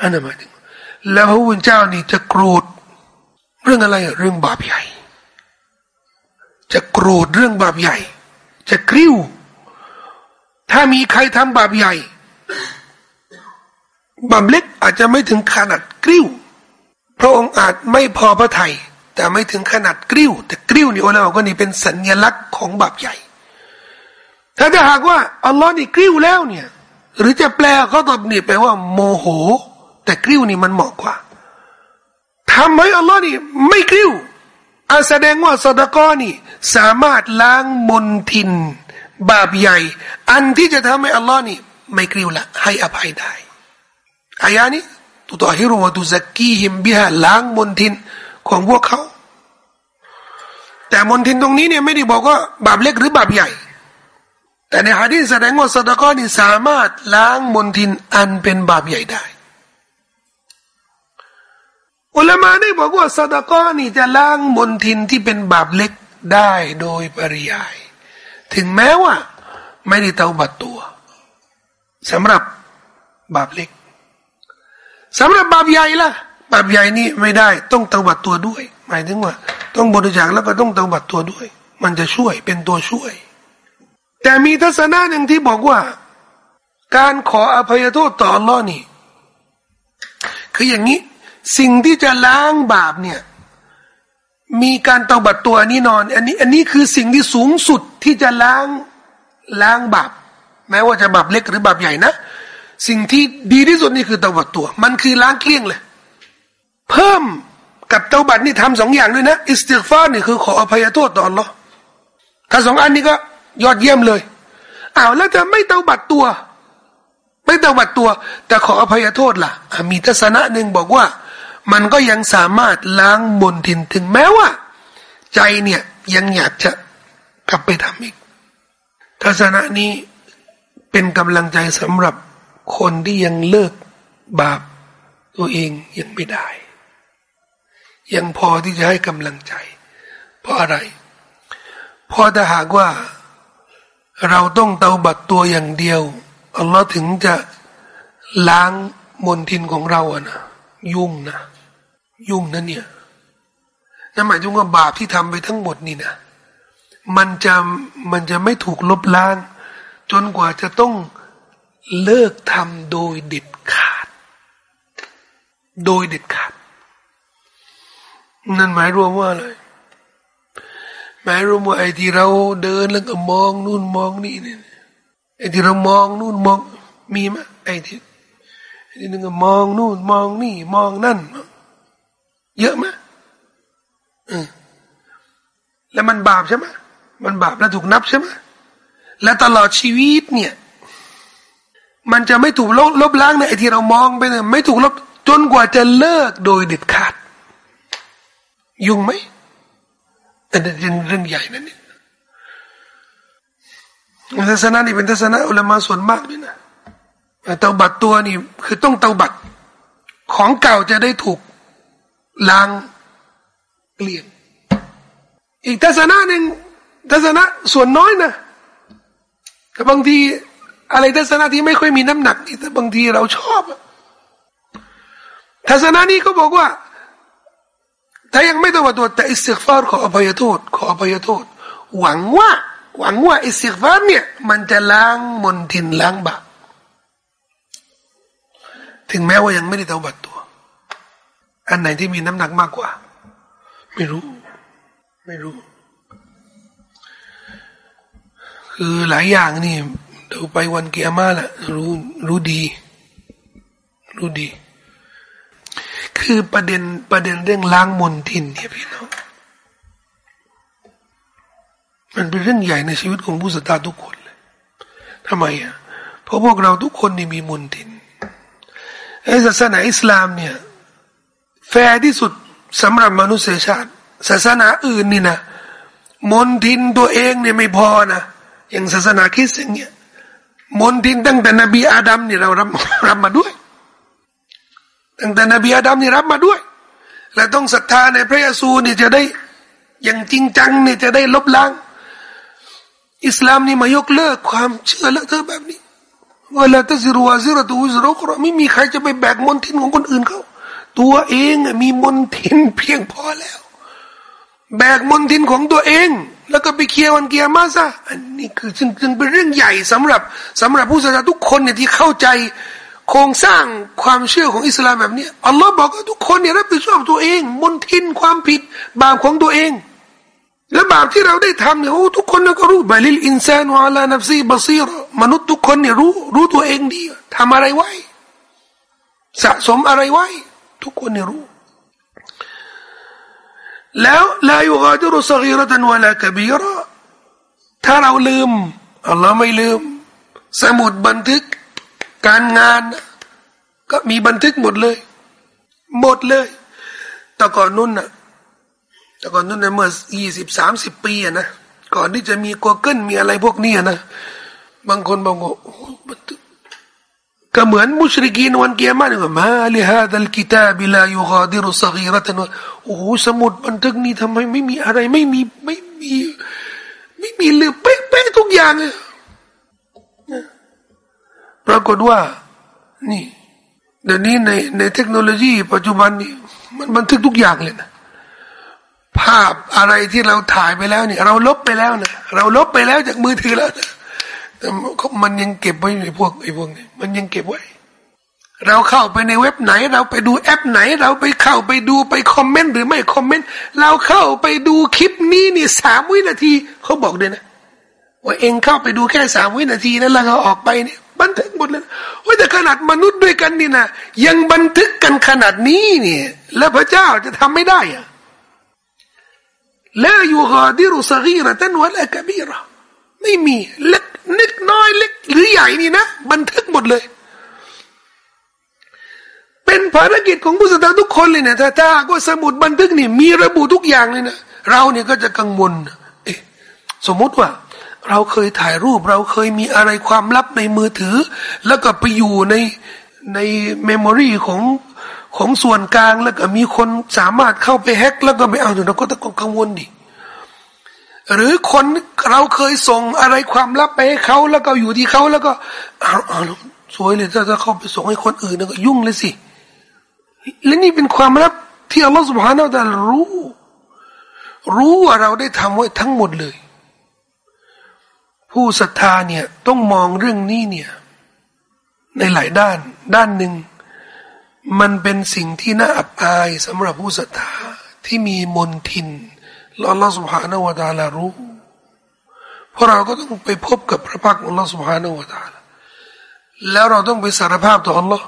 อันนั้นหมายถึงแล้วพระผู้เป็นเจ้านี่จะโกรธเรื่องอะไรเรื่องบาปใหญ่ จะโกรธเรื่องบาปใหญ่ จะกริ้ว ถ้ามีใครทำบาปใหญ่บาปเล็กอาจจะไม่ถึงขนาดกริ้ว พระองค์อาจไม่พอพระทยัยแต่ไม่ถึงขนาดกริ้ว แต่กริ้วนี่โอลาบอกว่านี่เป็นสัญลักษณ์ของบาปใหญ่ ถ้าจะหากว่าอัลลอฮ์นี่กริ้วแล้วเนี่ย หรือจะแปลเขาตอบนี่แปลว่า โมโห แต่กริ้วนี่มันเหมาะกว่าทำให้อัลลอฮ์นี่ไม่กริ้วอาแสดงว่าสดกอนี่ สามารถล้างมนทิน บาปใหญ่ อันที่จะทำให้อัลลอฮ์นี่ ไม่กริ้วละให้อภัยได้อายานี้ตุตอฮิรุวะตุซักกีฮิมบิฮะล้างมนทินของพวกเขา แต่มนทินตรงนี้เนี่ยไม่ได้บอกว่าบาปเล็กหรือบาปใหญ่ แต่ในฮะดีษแสดงว่าสตะกอนี่สามารถล้างมนทินอันเป็นบาปใหญ่ได้ อุลามาได้บอกว่าสตะกอนี่จะล้างมนทินที่เป็นบาปเล็กได้โดยปริยาย ถึงแม้ว่า ไม่ได้เตาบัตตัวสำหรับบาปเล็กสำหรับบาปใหญ่ล่ะ บาปใหญ่นี่ไม่ได้ต้องเตาบัตตัวด้วย หมายถึงว่า ต้องบริจาคแล้วก็ต้องเตาบัตตัวด้วย มันจะช่วยเป็นตัวช่วย แต่มีทัศนะหนึ่งที่บอกว่า การขออภัยโทษต่ออัลลอฮ์นี่ คืออย่างนี้ สิ่งที่จะล้างบาปเนี่ย มีการเตาบัตตัวนี้นอน อันนี้ อันนี้คือสิ่งที่สูงสุดที่จะล้างล้างบาปแม้ว่าจะบาปเล็กหรือบาปใหญ่นะ สิ่งที่ดีที่สุดนี่คือเตาบัตตัว มันคือล้างเกลี้ยงเลย เพิ่มกับเตาบัตนี่ทำสองอย่างด้วยนะ อิสติฟานี่คือขออภัยโทษต่ออัลลอถ้าสองอันนี้ก็ยอดเยี่ยมเลยอ้าวแล้วจะไม่เตาบัตตัว ไม่เตาบัตตัว แต่ขออภัยโทษล่ะ มีทัศนะหนึ่งบอกว่า มันก็ยังสามารถล้างมนทินถึงแม้ว่า ใจเนี่ยยังอยากจะกลับไปทำอีก ทัศนะนี้เป็นกำลังใจสำหรับคนที่ยังเลิกบาปตัวเองยังไม่ได้ ยังพอที่จะให้กำลังใจ เพราะอะไร เพอถ้าหากว่า เราต้องเตาบัดตัวอย่างเดียวอัลลอฮ์ถึงจะล้างมนทินของเราอะนะยุ่งนะ ยุ่งนะเนี่ยนั่นหมายถึงว่าบาปที่ทำไปทั้งหมดนี่นะมันจะมันจะไม่ถูกลบล้าง จนกว่าจะต้องเลิกทำโดยเด็ดขาด โดยเด็ดขาด นั่นหมายรวมว่าอะไรหมายรวมว่าไอ้ที่เราเดินแล้วก็มองนู่นมองนี่เนี่ยไอ้ที่เรามองนู่นมองมีไหมไอ้ที่ไอ้ที่นึงก็มองนู่นมองนี่ มองนั่น เยอะไหมอืมแล้วมันบาปใช่ไหมมันบาปแล้วถูกนับใช่ไหมและตลอดชีวิตเนี่ย มันจะไม่ถูกลบลบล้างในไอที่เรามองไปเนี่ยไม่ถูกลบจนกว่าจะเลิกโดยเด็ดขาด ยุ่งไหมแต่เป็นเรื่องใหญ่นั่นเนี่ยทัศนะนี่เป็นทัศนะอุลามาส่วนมากด้วยนะเตาบัตรตัวนี่คือต้องเตาบัตของเก่าจะได้ถูก ล้างเกลี้ยงอีกทัศนะหนึ่งทัศนะส่วนน้อยนะแต่บางทีอะไรทัศนะที่ไม่ค่อยมีน้ำหนักนี่แต่บางทีเราชอบทัศนะนี้เขาบอกว่าถ้ายังไม่ต้องเตาบัตแต่อิสติฆฟารขออภัยโทษขออภัยโทษ หวังว่า หวังว่าอิสติฆฟารเนี่ย มันจะล้างมนทินล้างบาปถึงแม้ว่ายังไม่ได้เตาบัตตัว อันไหนที่มีน้ำหนักมากกว่า ไม่รู้ ไม่รู้ คือหลายอย่างนี่เดี๋ยวไปวันเกียร์มาละรู้รู้ดี รู้ดี คือประเด็นประเด็นเรื่องล้างมนทินเนี่ยพี่น้องมันเป็นเรื่องใหญ่ในชีวิตของผู้ศรัทธาทุกคนเลยทำไมอะเพราะพวกเราทุกคนนี่มีมนทินไอ้ศาสนาอิสลามเนี่ย แฟร์ที่สุดสำหรับมนุษยชาติ ศาสนาอื่นนี่นะมนทินตัวเองเนี่ยไม่พอนะอย่างศาสนาคริสต์อย่างเงี้ยมนทินตั้งแต่นบีอาดัมเนี่ยเรารับรับมาด้วย ตั้งแต่นบีอาดัมนี่รับมาด้วย และต้องศรัทธาในพระเยซูนี่จะได้อย่างจริงจังนี่จะได้ลบล้าง อิสลามนี่มายกเลิกความเชื่อเลอะเทอะแบบนี้เวลาตซิรัวซิรตูซิรกรไม่มีใครจะไปแบกมนทินของคนอื่นเขา ตัวเองมีมนทินเพียงพอแล้ว แบกมนทินของตัวเอง แล้วก็ไปเคลียร์วันเกียร์มาซะอันนี้คือจึงจึงเป็นเรื่องใหญ่สำหรับสำหรับผู้ศรัทธาทุกคนเนี่ยที่เข้าใจโครงสร้างความเชื่อของอิสลามแบบนี้อัลลอฮ์บอกว่าทุกคนเนี่ยรับผิดชอบตัวเอง มนทินความผิดบาปของตัวเอง และบาปที่เราได้ทำเนี่ยโอ้ทุกคนก็รู้بل الإنسان على نفسه بصيرةมนุษย์ทุกคนเนี่ยรู้รู้ตัวเองดีทำอะไรไว้ สะสมอะไรไว้ ทุกคนเนี่ยรู้ แล้วلا يغادر صغيرة ولا كبيرةถ้าเราลืมอัลลอฮ์ไม่ลืม สมุดบันทึกการงาน ก็มีบันทึกหมดเลย หมดเลย แต่ก่อนนู้นน่ะแต่ก่อนนู้นนะเมื่อยี่สิบสามสิบปีอะนะก่อนที่จะมีกูเกิลมีอะไรพวกนี้นะบางคนบอกว่าบันทึก ก็เหมือนมุชริกีนวันกิยามะฮ์เนี่ยمال هذا الكتاب لا يغادر صغيرةโอ้โหสมุดบันทึกนี่ทำไมไม่มีอะไรไม่มีไม่มีไม่มีลืมเป๊ะๆทุกอย่างเลยปรากฏว่านี่เดี๋ยวนี้ในในเทคโนโลยี ปัจจุบันนี่มันบันทึกทุกอย่างเลยนะภาพอะไรที่เราถ่ายไปแล้วเนี่ย เราลบไปแล้วนะเราลบไปแล้วจากมือถือแล้วนะ แต่มันยังเก็บไว้ในพวกไอ้พวกนี้มันยังเก็บไว้ เราเข้าไปในเว็บไหน เราไปดูแอปไหน เราไปเข้าไปดูไปคอมเมนต์หรือไม่คอมเมนต์เราเข้าไปดูคลิปนี้นี่สามวินาทีเขาบอกเลยนะว่าเองเข้าไปดูแค่สามวินาทีนั้นแล้วเราออกไปเนี่ยบันทึกหมดเลยว่าแต่ขนาดมนุษย์ด้วยกันนี่นะยังบันทึกกันขนาดนี้เนี่ยแล้วพระเจ้าจะทำไม่ได้อะแล้วอยู่กอดิรุสกีระตันวะละกบีระไม่มีเล็ก นิดน้อยเล็กหรือใหญ่นี่นะ บันทึกหมดเลย เป็นภารกิจของผู้ศรัทธาทุกคนเลยนะถ้าถ้าก็สมุดบันทึกนี่มีระบุทุกอย่างเลยนะเราเนี่ยก็จะกังวลเอ๊ะสมมติว่า เราเคยถ่ายรูป เราเคยมีอะไรความลับในมือถือ แล้วก็ไปอยู่ในในเมมโมรีของของส่วนกลางแล้วก็มีคนสามารถเข้าไปแฮ็กแล้วก็ไปเอาอยู่เราก็ต้องกังวลดิ หรือคนเราเคยส่งอะไรความลับไปให้เขาแล้วก็อยู่ที่เขาแล้วก็เอาสวยเลยถ้าถ้าเขาไปส่งให้คนอื่นก็ยุ่งเลยสิและนี่เป็นความลับที่อัลลอฮฺสุบฮานาอัลลอฮฺรู้ รู้ว่าเราได้ทำไว้ทั้งหมดเลย ผู้ศรัทธาเนี่ยต้องมองเรื่องนี้เนี่ยในหลายด้าน ด้านหนึ่ง มันเป็นสิ่งที่น่าอับอายสำหรับผู้ศรัทธาที่มีมนทิน ล้วอัลลอฮฺสุบฮานาวะตาลารู้เพราะเราก็ต้องไปพบกับพระพักของอัลลอฮฺสุบฮานาวะตาลาแล้วเราต้องไปสารภาพต่ออัลลอฮ์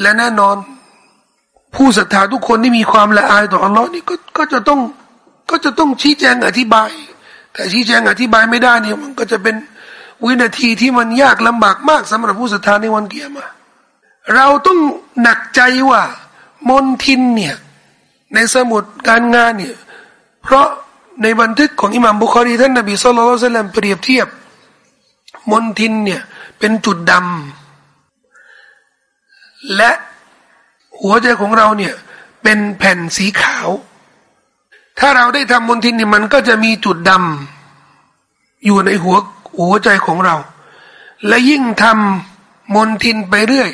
และแน่นอน ผู้ศรัทธาทุกคนที่มีความละอายต่ออัลลอฮ์นี่ก็ก็จะต้องก็จะต้องชี้แจงอธิบาย แต่ชี้แจงอธิบายไม่ได้เนี่ยมันก็จะเป็นวินาทีที่มันยากลำบากมากสำหรับผู้ศรัทธาในวันเกียรมาเราต้องหนักใจว่ามนทินเนี่ย ในสมุดการงานเนี่ยเพราะในบันทึกของอิหม่ามบุคอรีท่านนบีสุลต่านเปรียบเทียบมนทินเนี่ยเป็นจุดดำและหัวใจของเราเนี่ยเป็นแผ่นสีขาว ถ้าเราได้ทำมนทินเนี่ยมันก็จะมีจุดดำอยู่ในหัวหัวใจของเรา และยิ่งทำมนทินไปเรื่อย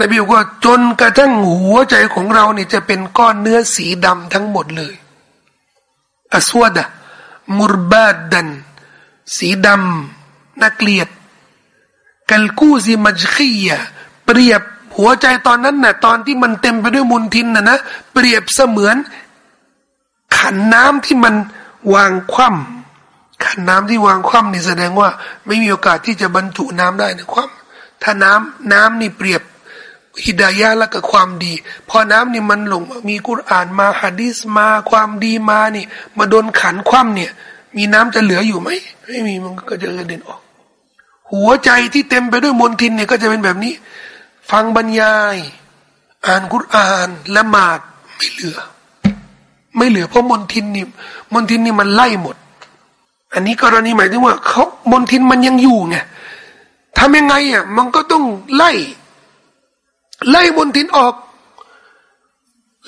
นบีบอกว่าจนกระทั่งหัวใจของเราเนี่ยจะเป็นก้อนเนื้อสีดำทั้งหมดเลยอสวดะมุรบาดัน สีดำนักเกลียดกัลกูซิมัจคียเปรียบหัวใจตอนนั้นน่ะตอนที่มันเต็มไปด้วยมุนทินน่ะนะเปรียบเสมือน ขันน้ำที่มันวางคว่ำขันน้ำที่วางคว่ำนี่แสดงว่า ไม่มีโอกาสที่จะบรรจุน้ำได้นะคว่ำถ้าน้ำน้ำนี่เปรียบ ฮิดายะและกับความดี พอน้ำนี่มันหลงมีกุรอานมาฮะดิษมาความดีมานี่ มาโดนขันคว่ำเนี่ย มีน้ำจะเหลืออยู่ไหมไม่มีมันก็จะกระเด็นออก หัวใจที่เต็มไปด้วยมนทินเนี่ยก็จะเป็นแบบนี้ ฟังบรรยาย อ่านกุรอานละหมาดไม่เหลือ ไม่เหลือเพราะมนทินนี่มนทินนี่มันไล่หมด อันนี้กรณีหมายถึงว่าเขามนทินมันยังอยู่ไงทำยังไงอะมันก็ต้องไล่ ไล่มนทินออก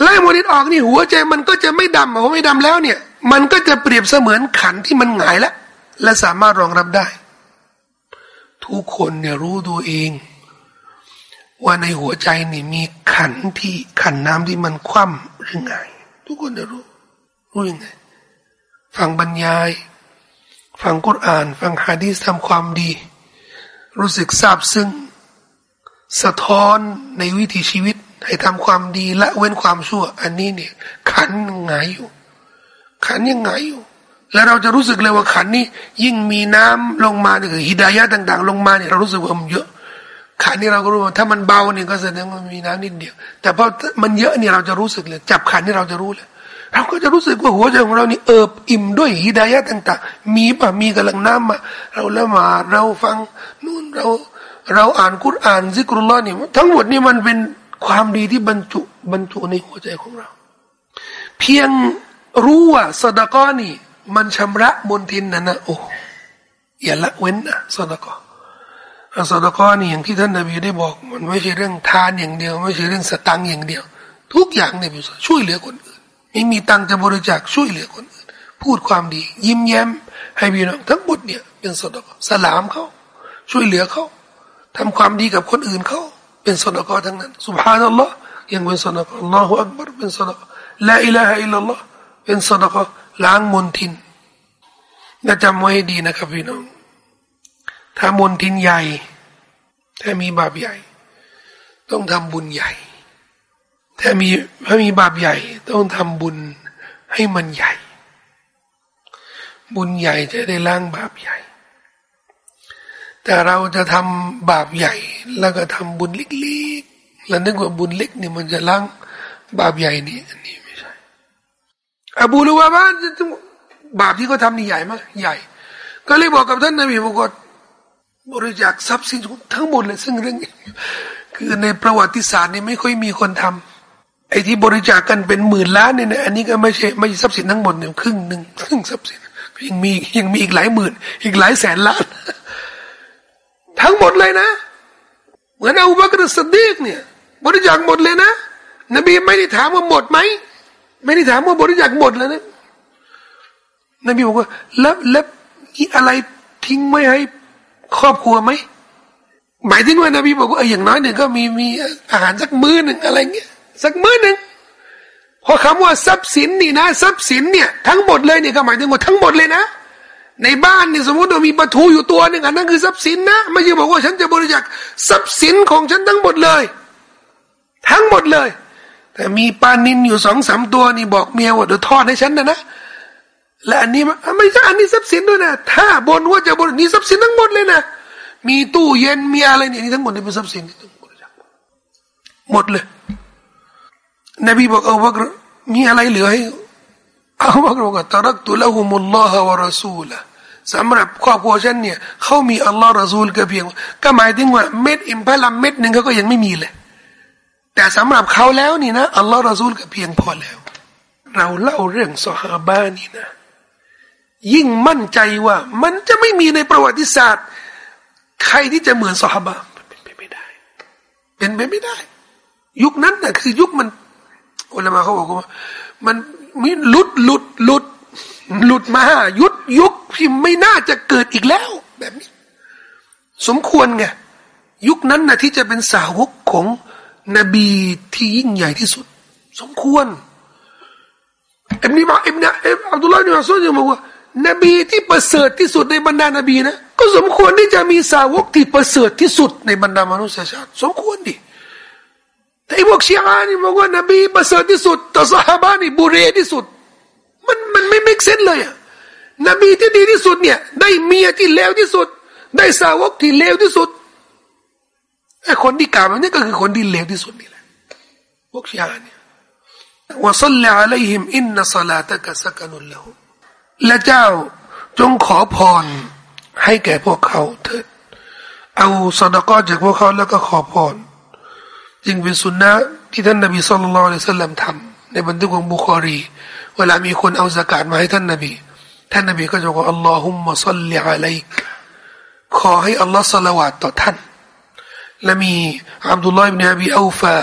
ไล่มนทินออกนี่หัวใจมันก็จะไม่ดำพอไม่ดำแล้วเนี่ย มันก็จะเปรียบเสมือนขันที่มันหงายแล้วและสามารถรองรับได้ ทุกคนเนี่ยรู้ตัวเอง ว่าในหัวใจนี่มีขันที่ขันน้ำที่มันคว่ำหรือไง ทุกคนจะรู้รู้ยังไงฟังบรรยาย ฟังกุรอาน ฟังฮะดีษทำความดี รู้สึกซาบซึ้ง สะท้อนในวิถีชีวิต ให้ทำความดีละเว้นความชั่ว อันนี้เนี่ย ขันหงายอยู่ ขันยังหงายอยู่ แล้วเราจะรู้สึกเลยว่าขันนี้ ยิ่งมีน้ำลงมาเนี่ยฮิดายะต่าง ๆ ลงมาเนี่ยเรารู้สึกว่ามันเยอะ ขันนี้เราก็รู้ว่าถ้ามันเบาเนี่ยก็แสดงว่ามีน้ำนิดเดียว แต่พอมันเยอะเนี่ยเราจะรู้สึกเลย จับขันนี่เราจะรู้เลยเราก็จะรู้สึกว่าหัวใจของเรานี่เอิบอิ่มด้วยฮิดายะต่าง ๆ มีป่ะมีกำลังน้ำมา เราละหมาดเราฟังนู่นเรา เราอ่านกุรอ่านซิกรุลลอฮ์นี่ทั้งหมดนี่มันเป็นความดีที่บรรจุบรรจุในหัวใจของเรา เพียงรู้ว่าสดกอนี่ มันชำระมนทินนะนะโอ้อย่าละเว้นนะสดกอสดกอนี่อย่างที่ท่านนบีได้บอก มันไม่ใช่เรื่องทานอย่างเดียว ไม่ใช่เรื่องสตังอย่างเดียว ทุกอย่างเนี่ยช่วยเหลือคนอื่นไม่มีตังจะบริจาคช่วยเหลือคนอื่น พูดความดี ยิ้มแย้มให้พี่น้องทั้งหมดเนี่ยเป็นสดกอสลามเขาช่วยเหลือเขา ทำความดีกับคนอื่นเขาเป็นสนกอทั้งนั้นสุบฮานัลลอฮ์ยังเป็นสนกอัลลอฮฺอักบารเป็นสนกอละอิลาฮะอิลลัลลอฮ์เป็นสนกอล้างมนทินน่าจำไว้ดีนะครับพี่น้อง ถ้ามนทินใหญ่ ถ้ามีบาปใหญ่ ต้องทำบุญใหญ่ ถ้ามีถ้ามีบาปใหญ่ ต้องทำบุญให้มันใหญ่ บุญใหญ่จะได้ล้างบาปใหญ่ แต่เราจะทำบาปใหญ่ แล้วก็ทำบุญเล็กๆแล้วนึกว่าบุญเล็กนี่มันจะล้างบาปใหญ่นี่อันนี้ไม่ใช่อบูลูวาบ้านบาปที่เขาทำนี่ใหญ่มากใหญ่ ก็เลยบอกกับท่านนบีบอกว่าบริจาคทรัพย์สินทั้งหมดเลยซึ่งเรื่องคือในประวัติศาสตร์นี่ไม่ค่อยมีคนทำไอ้ที่บริจาคกันเป็นหมื่นล้านเนี่ยอันนี้ก็ไม่ใช่ไม่ใช่ทรัพย์สินทั้งหมดเนี่ยครึ่งหนึ่งครึ่งทรัพย์สินยังมียังมีอีกหลายหมื่น อีกหลายแสนล้าน ทั้งหมดเลยนะ เหมือนอูบักรสดีกเนี่ย บริจาคหมดเลยนะ นบีไม่ได้ถามว่าหมดไหมไม่ได้ถามว่าบริจาคหมดแล้วนะนบีบอกว่าแล้วแล้วมีอะไรทิ้งไม่ให้ครอบครัวไหมหมายถึงว่านบีบอกว่าเอออย่างน้อยหนึ่งก็มีมีอาหารสักมื้อหนึ่งอะไรเงี้ยสักมื้อหนึ่งพอคำว่าทรัพย์สินนี่นะ ทรัพย์สินเนี่ยทั้งหมดเลยเนี่ยก็หมายถึงว่าทั้งหมดเลยนะ ในบ้านเนี่ยสมมติว่ามีปลาทูอยู่ตัวหนึ่งอันนั้นคือทรัพย์สินนะไม่ใช่บอกว่าฉันจะบริจาคทรัพย์สินของฉันทั้งหมดเลย ทั้งหมดเลย แต่มีปลานินอยู่สองสามตัวนี่บอกเมียว่าเดี๋ยวทอดให้ฉันนะนะและอันนี้ไม่ใช่อันนี้ทรัพย์สินด้วยนะถ้าบนว่าจะบรินี่ทรัพย์สินทั้งหมดเลยนะมีตู้เย็นมีอะไรเนี่ยนี่ทั้งหมดนี่เป็นทรัพย์สินที่ต้องบริจาคหมดเลย นบีบอกเอาว่ามีอะไรเหลือให้ อาว่าบอกว่าตรักตุละหุมุลลอฮ์วะรอซูละสำหรับครอบครัวฉันเนี่ยเขามีอัลลอฮ์รอซูลก็เพียง ก็หมายถึงว่าเม็ดอิมพลัมเม็ดหนึ่งเขาก็ยังไม่มีเลย แต่สำหรับเขาแล้วนี่นะอัลลอฮ์รอซูลก็เพียงพอแล้ว เราเล่าเรื่องสฮาบานี่นะ ยิ่งมั่นใจว่า มันจะไม่มีในประวัติศาสตร์ ใครที่จะเหมือนสฮาบะเป็นไปไม่ได้ เป็นไปไม่ได้ ยุคนั้นนะคือยุคมันอุลามาเขาบอกว่ามัน มีหลุดหลุดหลุดหลุดมายุดยุคที่ไม่น่าจะเกิดอีกแล้ว แบบนี้ สมควรไงยุคนั้นนะที่จะเป็นสาวกของนบีที่ยิ่งใหญ่ที่สุด สมควรเอ็มนี่บอกเอ็มนะเอ็มอับดุลลาห์อิบนิมัสอูดยังบอกว่านบีที่ประเสริฐที่สุดในบรรดานบีนะก็สมควรที่จะมีสาวกที่ประเสริฐที่สุดในบรรดามนุษยชาติ สมควรดิ แต่ไอ้พวกชีอานี่บอกว่านบีประเสริฐที่สุดแต่ซอฮาบะฮ์นี่บุเรที่สุด มันมันไม่ไม่ sense เลยอะนบีที่ดีที่สุดเนี่ย ได้เมียที่เลวที่สุด ได้สาวกที่เลวที่สุดไอ้คนที่กล่าวแบบนี้ก็คือคนที่เลวที่สุดนี่แหละพวกชีอาเนี่ยว่าสัลลัลฮิมอินนัสลาตะกะสกันุลละหุและเจ้าจงขอพรให้แก่พวกเขาเถิดเอาสดก้อจากพวกเขาแล้วก็ขอพร จึงเป็นสุนนะที่ท่านนบีสุลต่านละสัลลัมทำในบันทึกของบุคอรี เวลามีคนเอาสกาดมาให้ท่านนบี ท่านนบีก็จะบอกอัลลอฮุมมะซัลลิอะลัยกขอให้อัลลอฮ์สละวาตต่อท่าน และมีอับดุลลอฮ์อิบนอบีอูฟา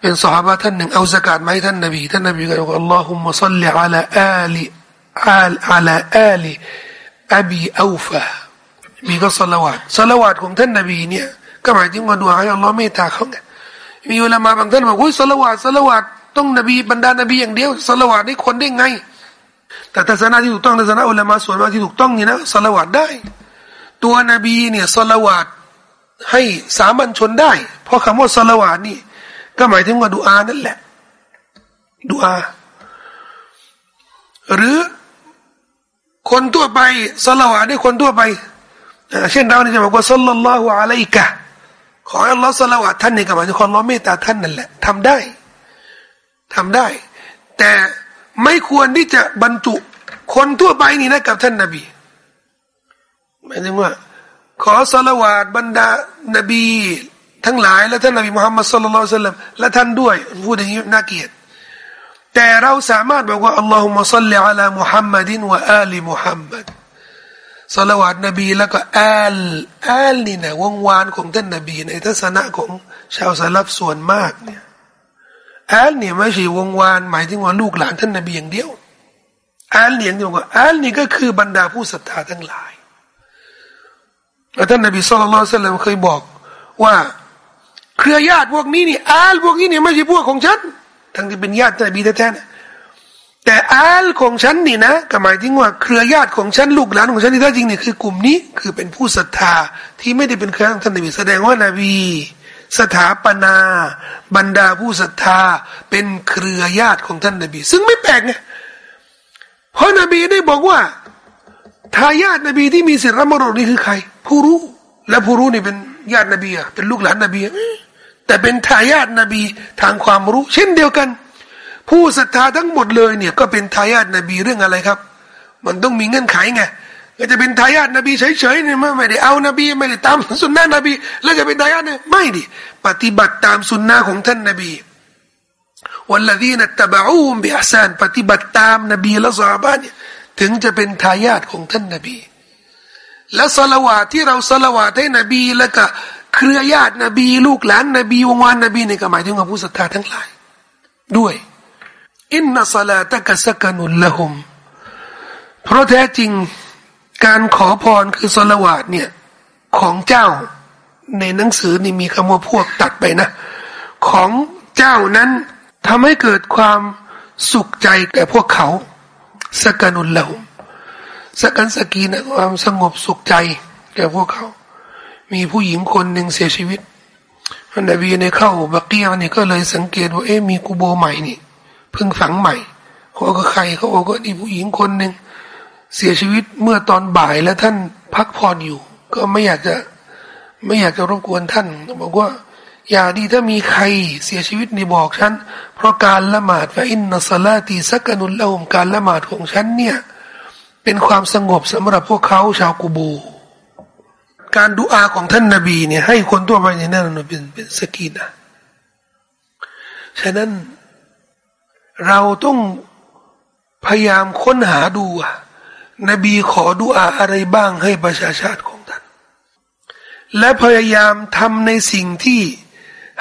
เป็นสหายท่านหนึ่งเอาสกาดมาให้ท่านนบีท่านนบีก็บอกอัลลอฮุมมะซัลลิอะลาอาลีอาลอะลาอาลีอบีอูฟามีก็สละวาตสละวาตของท่านนบีเนี่ยก็หมายถึงว่าดูให้อัลลอฮ์เมตตาเขาไง มีอุลามาบางท่านบอกว่าสละวาดสละวาดต้องนบีบรรดานบีอย่างเดียวสละวาดนี่คนได้ไง แต่ทัศนะที่ถูกต้องทัศนะอุลามาส่วนมากที่ถูกต้องนี่นะสละวาดได้ ตัวนบีเนี่ยสละวาดให้สามัญชนได้ เพราะคำว่าสละวาดนี่ ก็หมายถึงว่าดูอานั่นแหละดูอาหรือคนทั่วไปสละวาดได้คนทั่วไปเช่นเราเนี่ยจะบอกว่าสัลลัลลอฮุอะลัยกะ ขออัลลอฮฺสละวะท่านในกรรมายถึงขออัลลอฮ์เมตตาท่านนั่นแหละทำได้ทำได้ แต่ไม่ควรที่จะบรรจุคนทั่วไปนี่นะกับท่านนบีหมายถึงว่า ขอสละวาดบรรดานบี ทั้งหลายและท่านนบีมุฮัมมัดสุลลัลสลัมและท่านด้วยพูดอย่างนี้น่าเกียรติแต่เราสามารถบอกว่าอัลลอฮุมะซัลลิอัลามุฮัมมัดินวะอาลีมุฮัมมัด สละวัดนบีแล้วก็อัลอัลนี่นะวงวานของท่านนบี ในทัศนะของชาวสลับส่วนมากเนี่ยอัลเนี่ยไม่ใช่วงวานหมายถึงว่าลูกหลานท่านนบีอย่างเดียวอัลเนี่ยที่บอกว่าอัลนี่ก็คือบรรดาผู้ศรัทธาทั้งหลายแล้วท่านนบีสุลต่านเคยบอกว่าเครือญาติพวกนี้นี่อัลพวกนี้เนี่ยไม่ใช่พวกของฉันทั้งที่เป็นญาติท่านนบีแท้ๆ แต่อาลของฉันนี่นะก็หมายถึงว่าเครือญาติของฉันลูกหลานของฉันที่แท้จริงเนี่ยคือกลุ่มนี้คือเป็นผู้ศรัทธาที่ไม่ได้เป็นเครืองท่านนบีแสดงว่านาบีสถาปนา บรรดาผู้ศรัทธาเป็นเครือญาติของท่านนบี ซึ่งไม่แปลกไงเพราะนบีได้บอกว่าทายาทนบีที่มีสิทธิ์รับมรดกนี่คือใคร ผู้รู้ และผู้รู้นี่เป็นญาตินบีอะเป็นลูกหลานนบีแต่เป็นทายาทนบีทางความรู้ เช่นเดียวกัน ผู้ศรัทธาทั้งหมดเลยเนี่ยก็เป็นทายาทนบีเรื่องอะไรครับ มันต้องมีเงื่อนไขไงก็จะเป็นทายาทนบีเฉยๆเนี่ยไม่ได้เอานบีไม่ได้ตามสุนนะนบี แล้วจะเป็นทายาทเนี่ยไม่ดิปฏิบัติตามสุนนะของท่านนบีวันละดีนัตบะอูมบิอาซานปฏิบัติตามนบีและสาบานเนี่ยถึงจะเป็นทายาทของท่านนบี และสละวาที่เราสละวาให้นบีแล้วก็เครือญาตินบี ลูกหลานนบีวงวานนบีเนี่ยก็หมายถึงผู้ศรัทธาทั้งหลายด้วย อินนัสลาตะกะสกนุลละหุมเพราะแท้จริงการขอพรคือสละวาดเนี่ย ของเจ้าในหนังสือนี่มีคำว่าพวกตัดไปนะ ของเจ้านั้นทำให้เกิดความสุขใจแก่พวกเขาสกันุลเลสกันสกีนะความสงบสุขใจแก่พวกเขา มีผู้หญิงคนหนึ่งเสียชีวิตอันบีในเข้าบักเกียนี่ก็เลยสังเกตว่าเอ๊ะมีกูโบใหม่นี่ เพิ่งฝังใหม่เขาก็ใครเขาบอกว่านี่ผู้หญิงคนหนึ่งเสียชีวิตเมื่อตอนบ่ายแล้วท่านพักผ่อนอยู่ ก็ไม่อยากจะไม่อยากจะรบกวนท่านบอกว่า อย่าดีถ้ามีใครเสียชีวิตในบอกฉันเพราะการละหมาดฟาอินนัสลาตีสักนุลละหมการละหมาดของฉันเนี่ยเป็นความสงบสำหรับพวกเขาชาวกูโบการดูอาของท่านนาบีเนี่ยให้คนทั่วไปในนั้นเป็นเป็นสกีนะฉะนั้น เราต้องพยายามค้นหาดูนบีขอดูอาอะไรบ้างให้ประชาชาติของท่าน และพยายามทำในสิ่งที่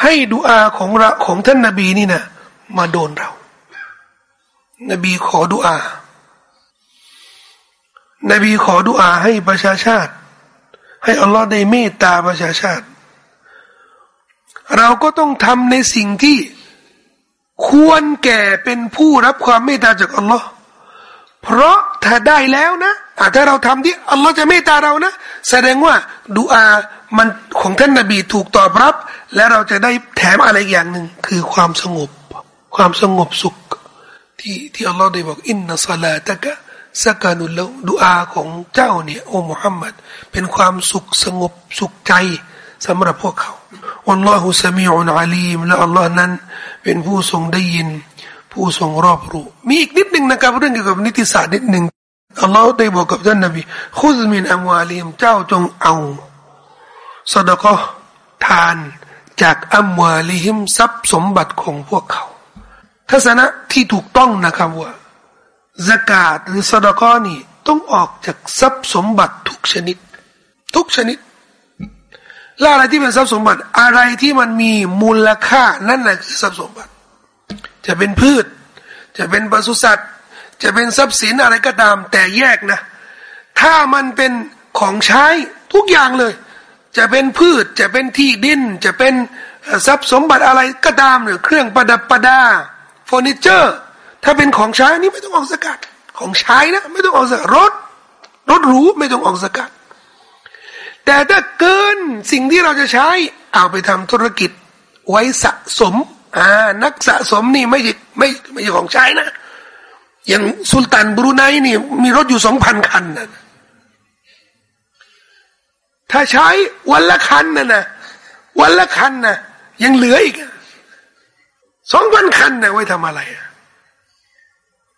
ให้ดูอาของราของท่านนาบีนี่นะมาโดนเรา นบีขอดูอา นบีขอดูอาให้ประชาชาติ ให้อัลลอฮ์ได้เมตตาประชาชาติ เราก็ต้องทำในสิ่งที่ ควรแก่เป็นผู้รับความเมตตาจากอัลลอฮ์เพราะถ้าได้แล้วนะถ้าเราทำที่อัลลอฮ์จะเมตตาเรานะ แสดงว่าดูอามันของท่านนบีถูกตอบรับ และเราจะได้แถมอะไรอย่างหนึ่งคือความสงบ ความสงบสุข ที่ที่อัลลอฮ์ได้บอกอินนัสลาตะกะสักานุลแล้วดูอาของเจ้าเนี่ยโอ้มุฮัมมัดเป็นความสุขสงบสุขใจสำหรับพวกเขาอัลลอฮฺสมีอุนอาลีมและอัลลอฮ์นั้น เป็นผู้ทรงได้ยิน ผู้ทรงรอบรู้ มีอีกนิดหนึ่งนะครับเรื่องเกี่ยวกับนิติศาสตร์นิดหนึ่งอัลลอฮ์ได้บอกกับท่านนบีคุซมินอัมวาลีมเจ้าจงเอาสดก็ทานจากอัมวาลีฮิมทรัพย์สมบัติของพวกเขา ทัศนะที่ถูกต้องนะครับว่าสกาดหรือสดกนี่ต้องออกจากทรัพย์สมบัติทุกชนิด ทุกชนิด และอะไรที่เป็นทรัพย์สมบัติ อะไรที่มันมีมูลค่านั่นแหละคือทรัพย์สมบัติ จะเป็นพืช จะเป็นปศุสัตว์ จะเป็นทรัพย์สินอะไรก็ตาม แต่แยกนะ ถ้ามันเป็นของใช้ทุกอย่างเลย จะเป็นพืช จะเป็นที่ดิน จะเป็นทรัพย์สมบัติอะไรก็ตามหรือเครื่องประดับประดาเฟอร์นิเจอร์ ถ้าเป็นของใช้นี่ไม่ต้องออกสกัด ของใช้นะไม่ต้องออกสกัดรถรถหรูไม่ต้องออกสกัด แต่ถ้าเกินสิ่งที่เราจะใช้ เอาไปทำธุรกิจ ไว้สะสมอ่านักสะสมนี่ไม่ไม่ไม่ใช่ของใช้นะอย่างสุลต่านบรูไนนี่ มีรถอยู่สองพันคันนะถ้าใช้วันละคันนะนะวันละคันนะยังเหลืออีกสองพันคันนะไว้ทำอะไรอ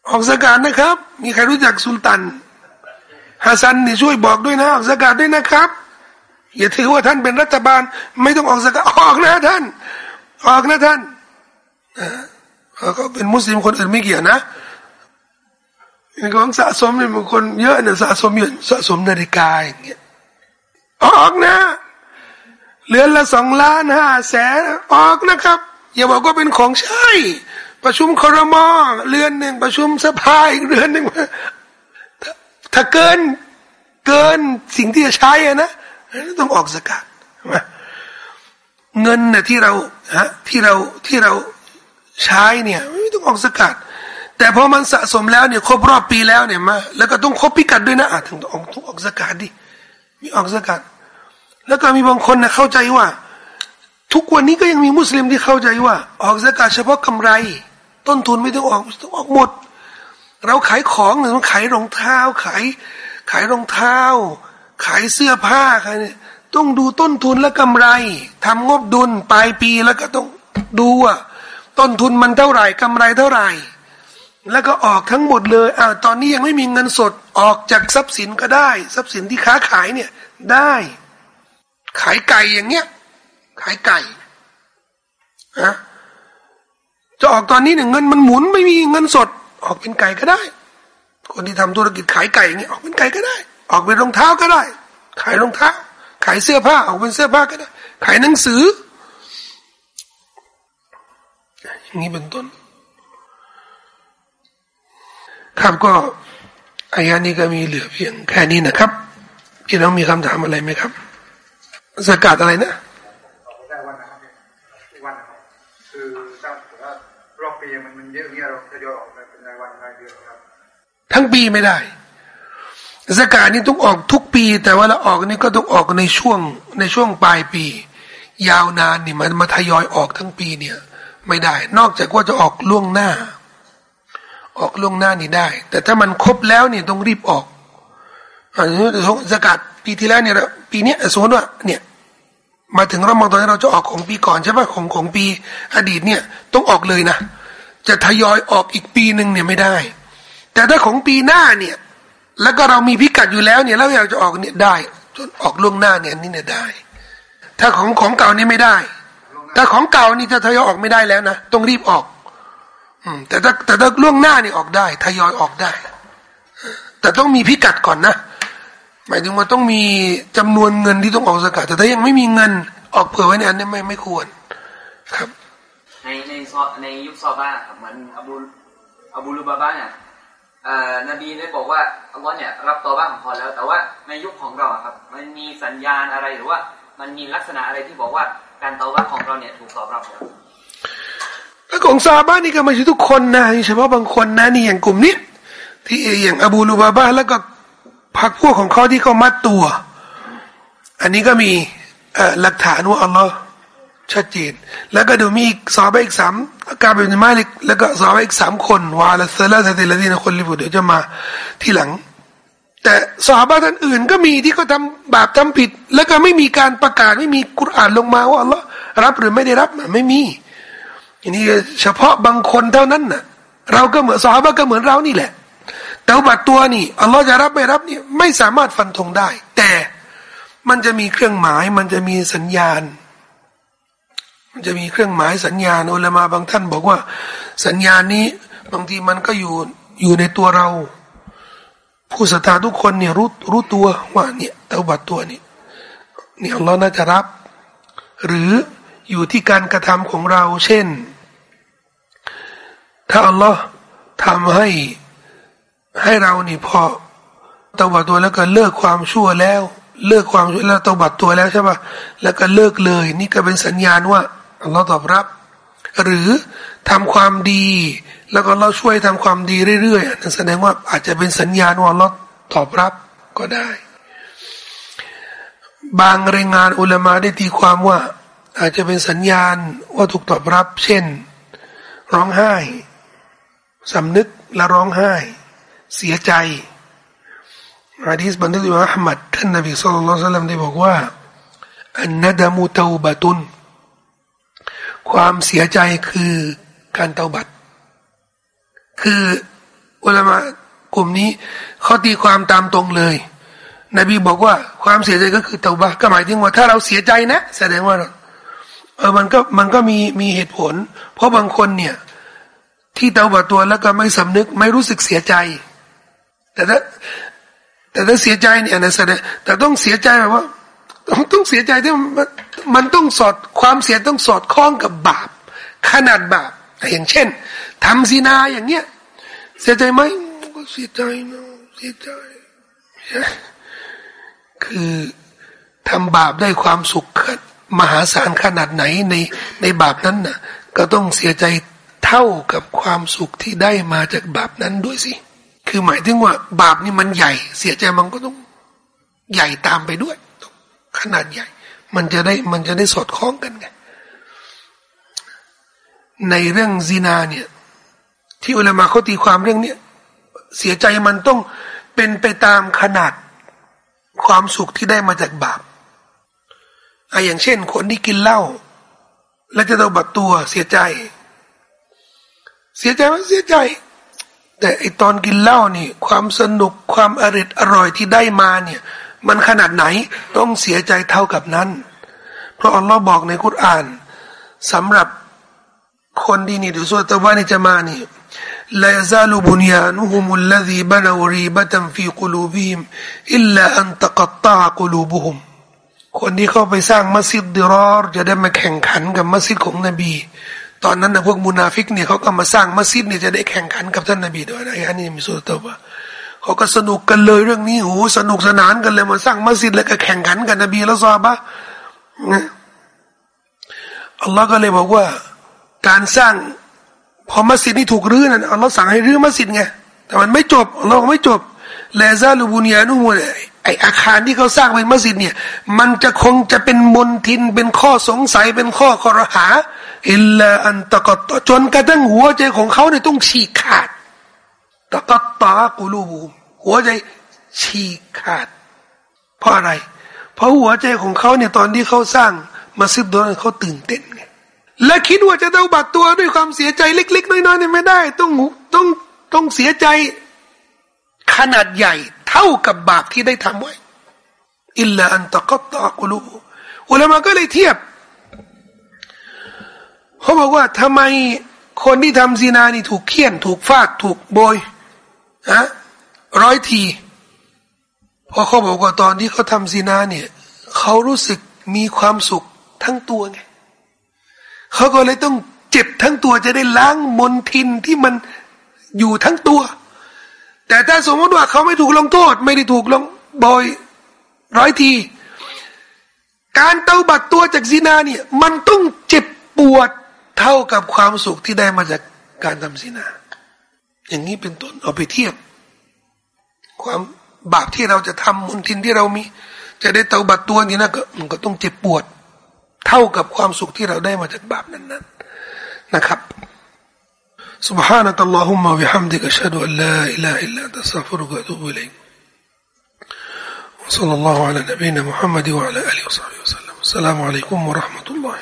ออกสกาดนะครับ มีใครรู้จักสุลต่านฮัสซันนี่ช่วยบอกด้วยนะออกสกาดด้วยนะครับ อย่าถือว่าท่านเป็นรัฐบาล ไม่ต้องออกสกาออกนะท่าน ออกนะท่านเขาเป็นมุสลิมคนอื่นไม่เกี่ยวนะของสะสมเนี่ยบางคนเยอะเนี่ยสะสมเยอะสะสมนาฬิกาอย่างเงี้ยออกนะเรือนละสองล้านห้าแสนออกนะครับ อย่าบอกว่าเป็นของใช้ประชุมครมอเรือนหนึ่งประชุมสภาอีกเรือนหนึ่งถ้าเกินเกินสิ่งที่จะใช้อะนะ ต้องออกสกัดเงินเนี่ยที่เราฮะที่เราที่เราใช้เนี่ยไม่ต้องออกสกัดแต่พอมันสะสมแล้วเนี่ยครบรอบปีแล้วเนี่ยมาแล้วก็ต้องครบพิกัดด้วยนะอาจถึงต้องออกต้องออกสกัดดิมีออกสกัดแล้วก็มีบางคนนะเข้าใจว่า ทุกวันนี้ก็ยังมีมุสลิมที่เข้าใจว่า ออกสกัดเฉพาะกำไร ต้นทุนไม่ต้องออกต้องออกหมด เราขายของหรือขายรองเท้าขายขายรองเท้า ขายเสื้อผ้าขายเนี่ยต้องดูต้นทุนและกำไรทำงบดุลปลายปีแล้วก็ต้องดูว่าต้นทุนมันเท่าไหร่กำไรเท่าไหร่ แล้วก็ออกทั้งหมดเลยอ้าตอนนี้ยังไม่มีเงินสดออกจากทรัพย์สินก็ได้ ทรัพย์สินที่ค้าขายเนี่ยได้ ขายไก่อย่างเงี้ย ขายไก่นะจะออกตอนนี้เนี่ยเงินมันหมุนไม่มีเงินสด ออกเป็นไก่ก็ได้ คนที่ทำธุรกิจขายไก่อย่างเงี้ยออกเป็นไก่ก็ได้ ออกเป็นรองเท้าก็ได้ ขายรองเท้า ขายเสื้อผ้า ออกเป็นเสื้อผ้าก็ได้ ขายหนังสือ อย่างนี้เป็นต้น ครับก็อายานี้ก็มีเหลือเพียงแค่นี้นะครับพี่น้องมีคำถามอะไรไหมครับสกัดอะไรนะได้วันนะครับวันนะครับคือถ้าถือว่ารอบปีมันมันเยอะเนี่ยเราจะยอออกเป็นรายวันรายเดือนครับ ทั้งปีไม่ได้ สกาดนี่ต้องออกทุกปี แต่ว่าเราออกนี่ก็ต้องออกในช่วงในช่วงปลายปี ยาวนานนี่มันมาทยอยออกทั้งปีเนี่ย ไม่ได้ นอกจากว่าจะออกล่วงหน้า ออกล่วงหน้านี่ได้ แต่ถ้ามันครบแล้วเนี่ยต้องรีบออกอันนี้สกัดปีที่แล้วเนี่ยปีนี้สมมติว่าเนี่ย มาถึงรอมฎอนเราจะออกของปีก่อนใช่ไหมของของปี อดีตเนี่ยต้องออกเลยนะจะทยอยออกอีกปีหนึ่งเนี่ยไม่ได้ แต่ถ้าของปีหน้าเนี่ย แล้วก็เรามีพิกัดอยู่แล้วเนี่ยแล้วอยากจะออกเนี่ยได้จนออกล่วงหน้าเนี่ยนี่เนี่ยได้ ถ้าของของเก่านี่ไม่ได้ ถ้าของเก่านี่จะทยอยออกไม่ได้แล้วนะต้องรีบออก อืม แต่ถ้าแต่ถ้าล่วงหน้านี่ออกได้ ทยอยออกได้ แต่ต้องมีพิกัดก่อนนะหมายถึงว่าต้องมีจำนวนเงินที่ต้องออกสกัดแต่ถ้ายังไม่มีเงินออกเผื่อไว้ในอันนี้ไม่ไม่ควร ครับ ในในในยุคซอบ้าครับเหมือนอบูอบูลูบาบ้าเนี่ย นบีได้บอกว่าอัลลอฮ์เนี่ยรับตัวบ้างของพอแล้ว แต่ว่าในยุคของเราครับ มันมีสัญญาณอะไรหรือว่า มันมีลักษณะอะไรที่บอกว่าการตอบ้าของเราเนี่ยถูกตอบรับแล้วแล้วของซาบ้านี่ก็ไม่ใช่ทุกคนนะเฉพาะบางคนนะนี่อย่างกลุ่มนี้ที่อย่างอบูลูบาบ้าแล้วก็พักพวกของเขาที่เขามัดตัว อันนี้ก็มีหลักฐานว่าอัลลอฮ์ชัดเจน แล้วก็ดูมีอีกสอบอีกสาม กาบินมาลิกแล้วก็สอบอีกสามคนวาละเซลาเตลดีนคนลิบุเดี๋ยวจะมาที่หลัง แต่สาบะท่านอื่น ก็มีที่เขาทาบาปทำผิด แล้วก็ไม่มีการประกาศไม่มีกุรอานลงมาว่าอัลลอฮ์รับหรือไม่ได้รับไม่มีอันนี้เฉพาะบางคนเท่านั้นน่ะ เราก็เหมือนสาบะก็เหมือนเรานี่แหละแต่บัตรตัวนี่อัลลอฮ์จะรับไม่รับนี่ไม่สามารถฟันธงได้ แต่มันจะมีเครื่องหมายมันจะมีสัญญาณ มันจะมีเครื่องหมายสัญญาณอุลามาบางท่านบอกว่า สัญญาณนี้บางทีมันก็อยู่อยู่ในตัวเรา ผู้ศรัทธาทุกคนเนี่ยรู้รู้ตัวว่าเนี่ยเตาบัตตัวนี้เนี่ยอัลลอฮ์น่าจะรับ หรืออยู่ที่การกระทำของเรา เช่น ถ้าอัลลอฮ์ทำให้ให้เรานี่พอตบัตตัวแล้วก็เลิกความชั่วแล้ว เลิกความชั่วแล้วตบัตตัวแล้วใช่ปะแล้วก็เลิกเลย นี่ก็เป็นสัญญาณว่า อัลลอฮ์ตอบรับ หรือทำความดี แล้วก็เราช่วยทำความดีเรื่อยๆนั่นแสดงว่าอาจจะเป็นสัญญาณว่าอัลลอฮ์ตอบรับก็ได้ บางรายงานอุลามาได้ตีความว่า อาจจะเป็นสัญญาณว่าถูกตอบรับ เช่น ร้องไห้สำนึกและร้องไห้ เสียใจอะดีษบันทึกอิมามมัดท่านนบีสุลต่านได้บอกว่าอันนดามุตาบะตุน ความเสียใจคือการเตาบัตคืออุลามะกลุ่มนี้เขาตีความตามตรงเลย นบีบอกว่าความเสียใจก็คือเตาบัตก็หมายถึงว่าถ้าเราเสียใจนะ แสดงว่าเออมันก็มันก็มีมีเหตุผล เพราะบางคนเนี่ย ที่เตาบัตตัวแล้วก็ไม่สำนึกไม่รู้สึกเสียใจ แต่ถ้าแต่ถ้าเสียใจเนี่ยนะแสดงแต่ต้องเสียใจแบบว่า ต้องเสียใจที่มันต้องสอดความเสียต้องสอดคล้องกับบาป ขนาดบาปอย่างเช่นทำซีนาอย่างเงี้ย เสียใจไหมก็เสียใจนะเสียใจคือทำบาปได้ความสุขมหาศาลขนาดไหนในในบาปนั้นน่ะ ก็ต้องเสียใจเท่ากับความสุขที่ได้มาจากบาปนั้นด้วยสิ คือหมายถึงว่า บาปนี่มันใหญ่ เสียใจมันก็ต้องใหญ่ตามไปด้วย ขนาดใหญ่ มันจะได้มันจะได้สอดคล้องกันไงในเรื่องซีนาเนี่ย ที่อุลามาเขาตีความเรื่องเนี้ยเสียใจมันต้องเป็นไปตามขนาดความสุขที่ได้มาจากบาปอะอย่างเช่น คนที่กินเหล้าแล้วจะต้องบัดตัวเสียใจ เสียใจมันเสียใจ แต่ไอตอนกินเหล้านี่ ความสนุกความอริดอร่อยที่ได้มาเนี่ย มันขนาดไหนต้องเสียใจเท่ากับนั้น เพราะอัลลอฮ์บอกในคุรานสำหรับคนที่นี่ดูสุตวานิจะมานี่ลายซาลูบุนยานุฮุมุลลดีบนาวรีบตัมฟีกุลูบิมอิลลาอันตะกัตตากุลูบุฮุมคนที่เข้าไปสร้างมัสยิดดิรอร์จะได้มาแข่งขันกับมัสยิดของนบี ตอนนั้นนะพวกมุนาฟิกเนี่ยเขาก็มาสร้างมัสยิดเนี่ยจะได้แข่งขันกับท่านนบีด้วยนะอันนี้มีสุตวา เขาก็สนุกกันเลยเรื่องนี้โอ้สนุกสนานกันเลยมาสร้างมัสยิดแล้วก็แข่งขันกันนบีละซาบะนะอัลลอฮ์ก็เลยบอกว่า การสร้างพอมัสยิดนี่ถูกรื้อนั่นอัลลอฮ์สั่งให้รื้อมัสยิดไงแต่มันไม่จบอัลลอฮ์ไม่จบแลซาลูบุนียานุมูไออาคารที่เขาสร้างเป็นมัสยิดเนี่ย มันจะคงจะเป็นมนทินเป็นข้อสงสัยเป็นข้อคอรหาอิลลาอันตะกตจนกระทั่งหัวใจของเขาเนี่ยต้องฉีกขาด ตะกตากุลูบูหัวใจฉีกขาด เพราะอะไร เพราะหัวใจของเขาเนี่ยตอนที่เขาสร้างมัสยิดโดนเขาตื่นเต้นไงและคิดว่าจะเดาบัตรตัวด้วยความเสียใจเล็ก ๆ น้อยๆเนี่ยไม่ได้ ต้องต้องต้องเสียใจขนาดใหญ่เท่ากับบาปที่ได้ทำไว้อิลลาอันตะกัตตะกุลูอุลามะก็เลยเทียบเขาบอกว่าทำไมคนที่ทำซีนานี่ถูกเคี่ยน ถูกฟาดถูกโบย อะร้อยทีพราะเขาบอกว่าตอนที่เขาทำซีนาเนี่ยเขารู้สึกมีความสุขทั้งตัวไงเขาก็เลยต้องเจ็บทั้งตัวจะได้ล้างมลทินที่มันอยู่ทั้งตัว แต่ถ้าสมมติว่าเขาไม่ถูกลงโทษ ไม่ได้ถูกลงบอยร้อยที การเตาบัดตัวจากซีนาเนี่ย มันต้องเจ็บปวดเท่ากับความสุขที่ได้มาจากการทำซีนา อย่างนี้เป็นต้นเอาไปเทียบ ความบาปที่เราจะทำมลทินที่เรามี จะได้เตาบัดตัวนี่นะก็มันก็ต้องเจ็บปวด เท่ากับความสุขที่เราได้มาจากบาปนั้นๆนะครับ سبحانك اللهم وبحمدك أشهد أن لا إله إلا أنت أستغفرك وأتوب إليك وصلى الله على نبينا محمد وعلى آله وصحبه وسلم السلام عليكم ورحمة الله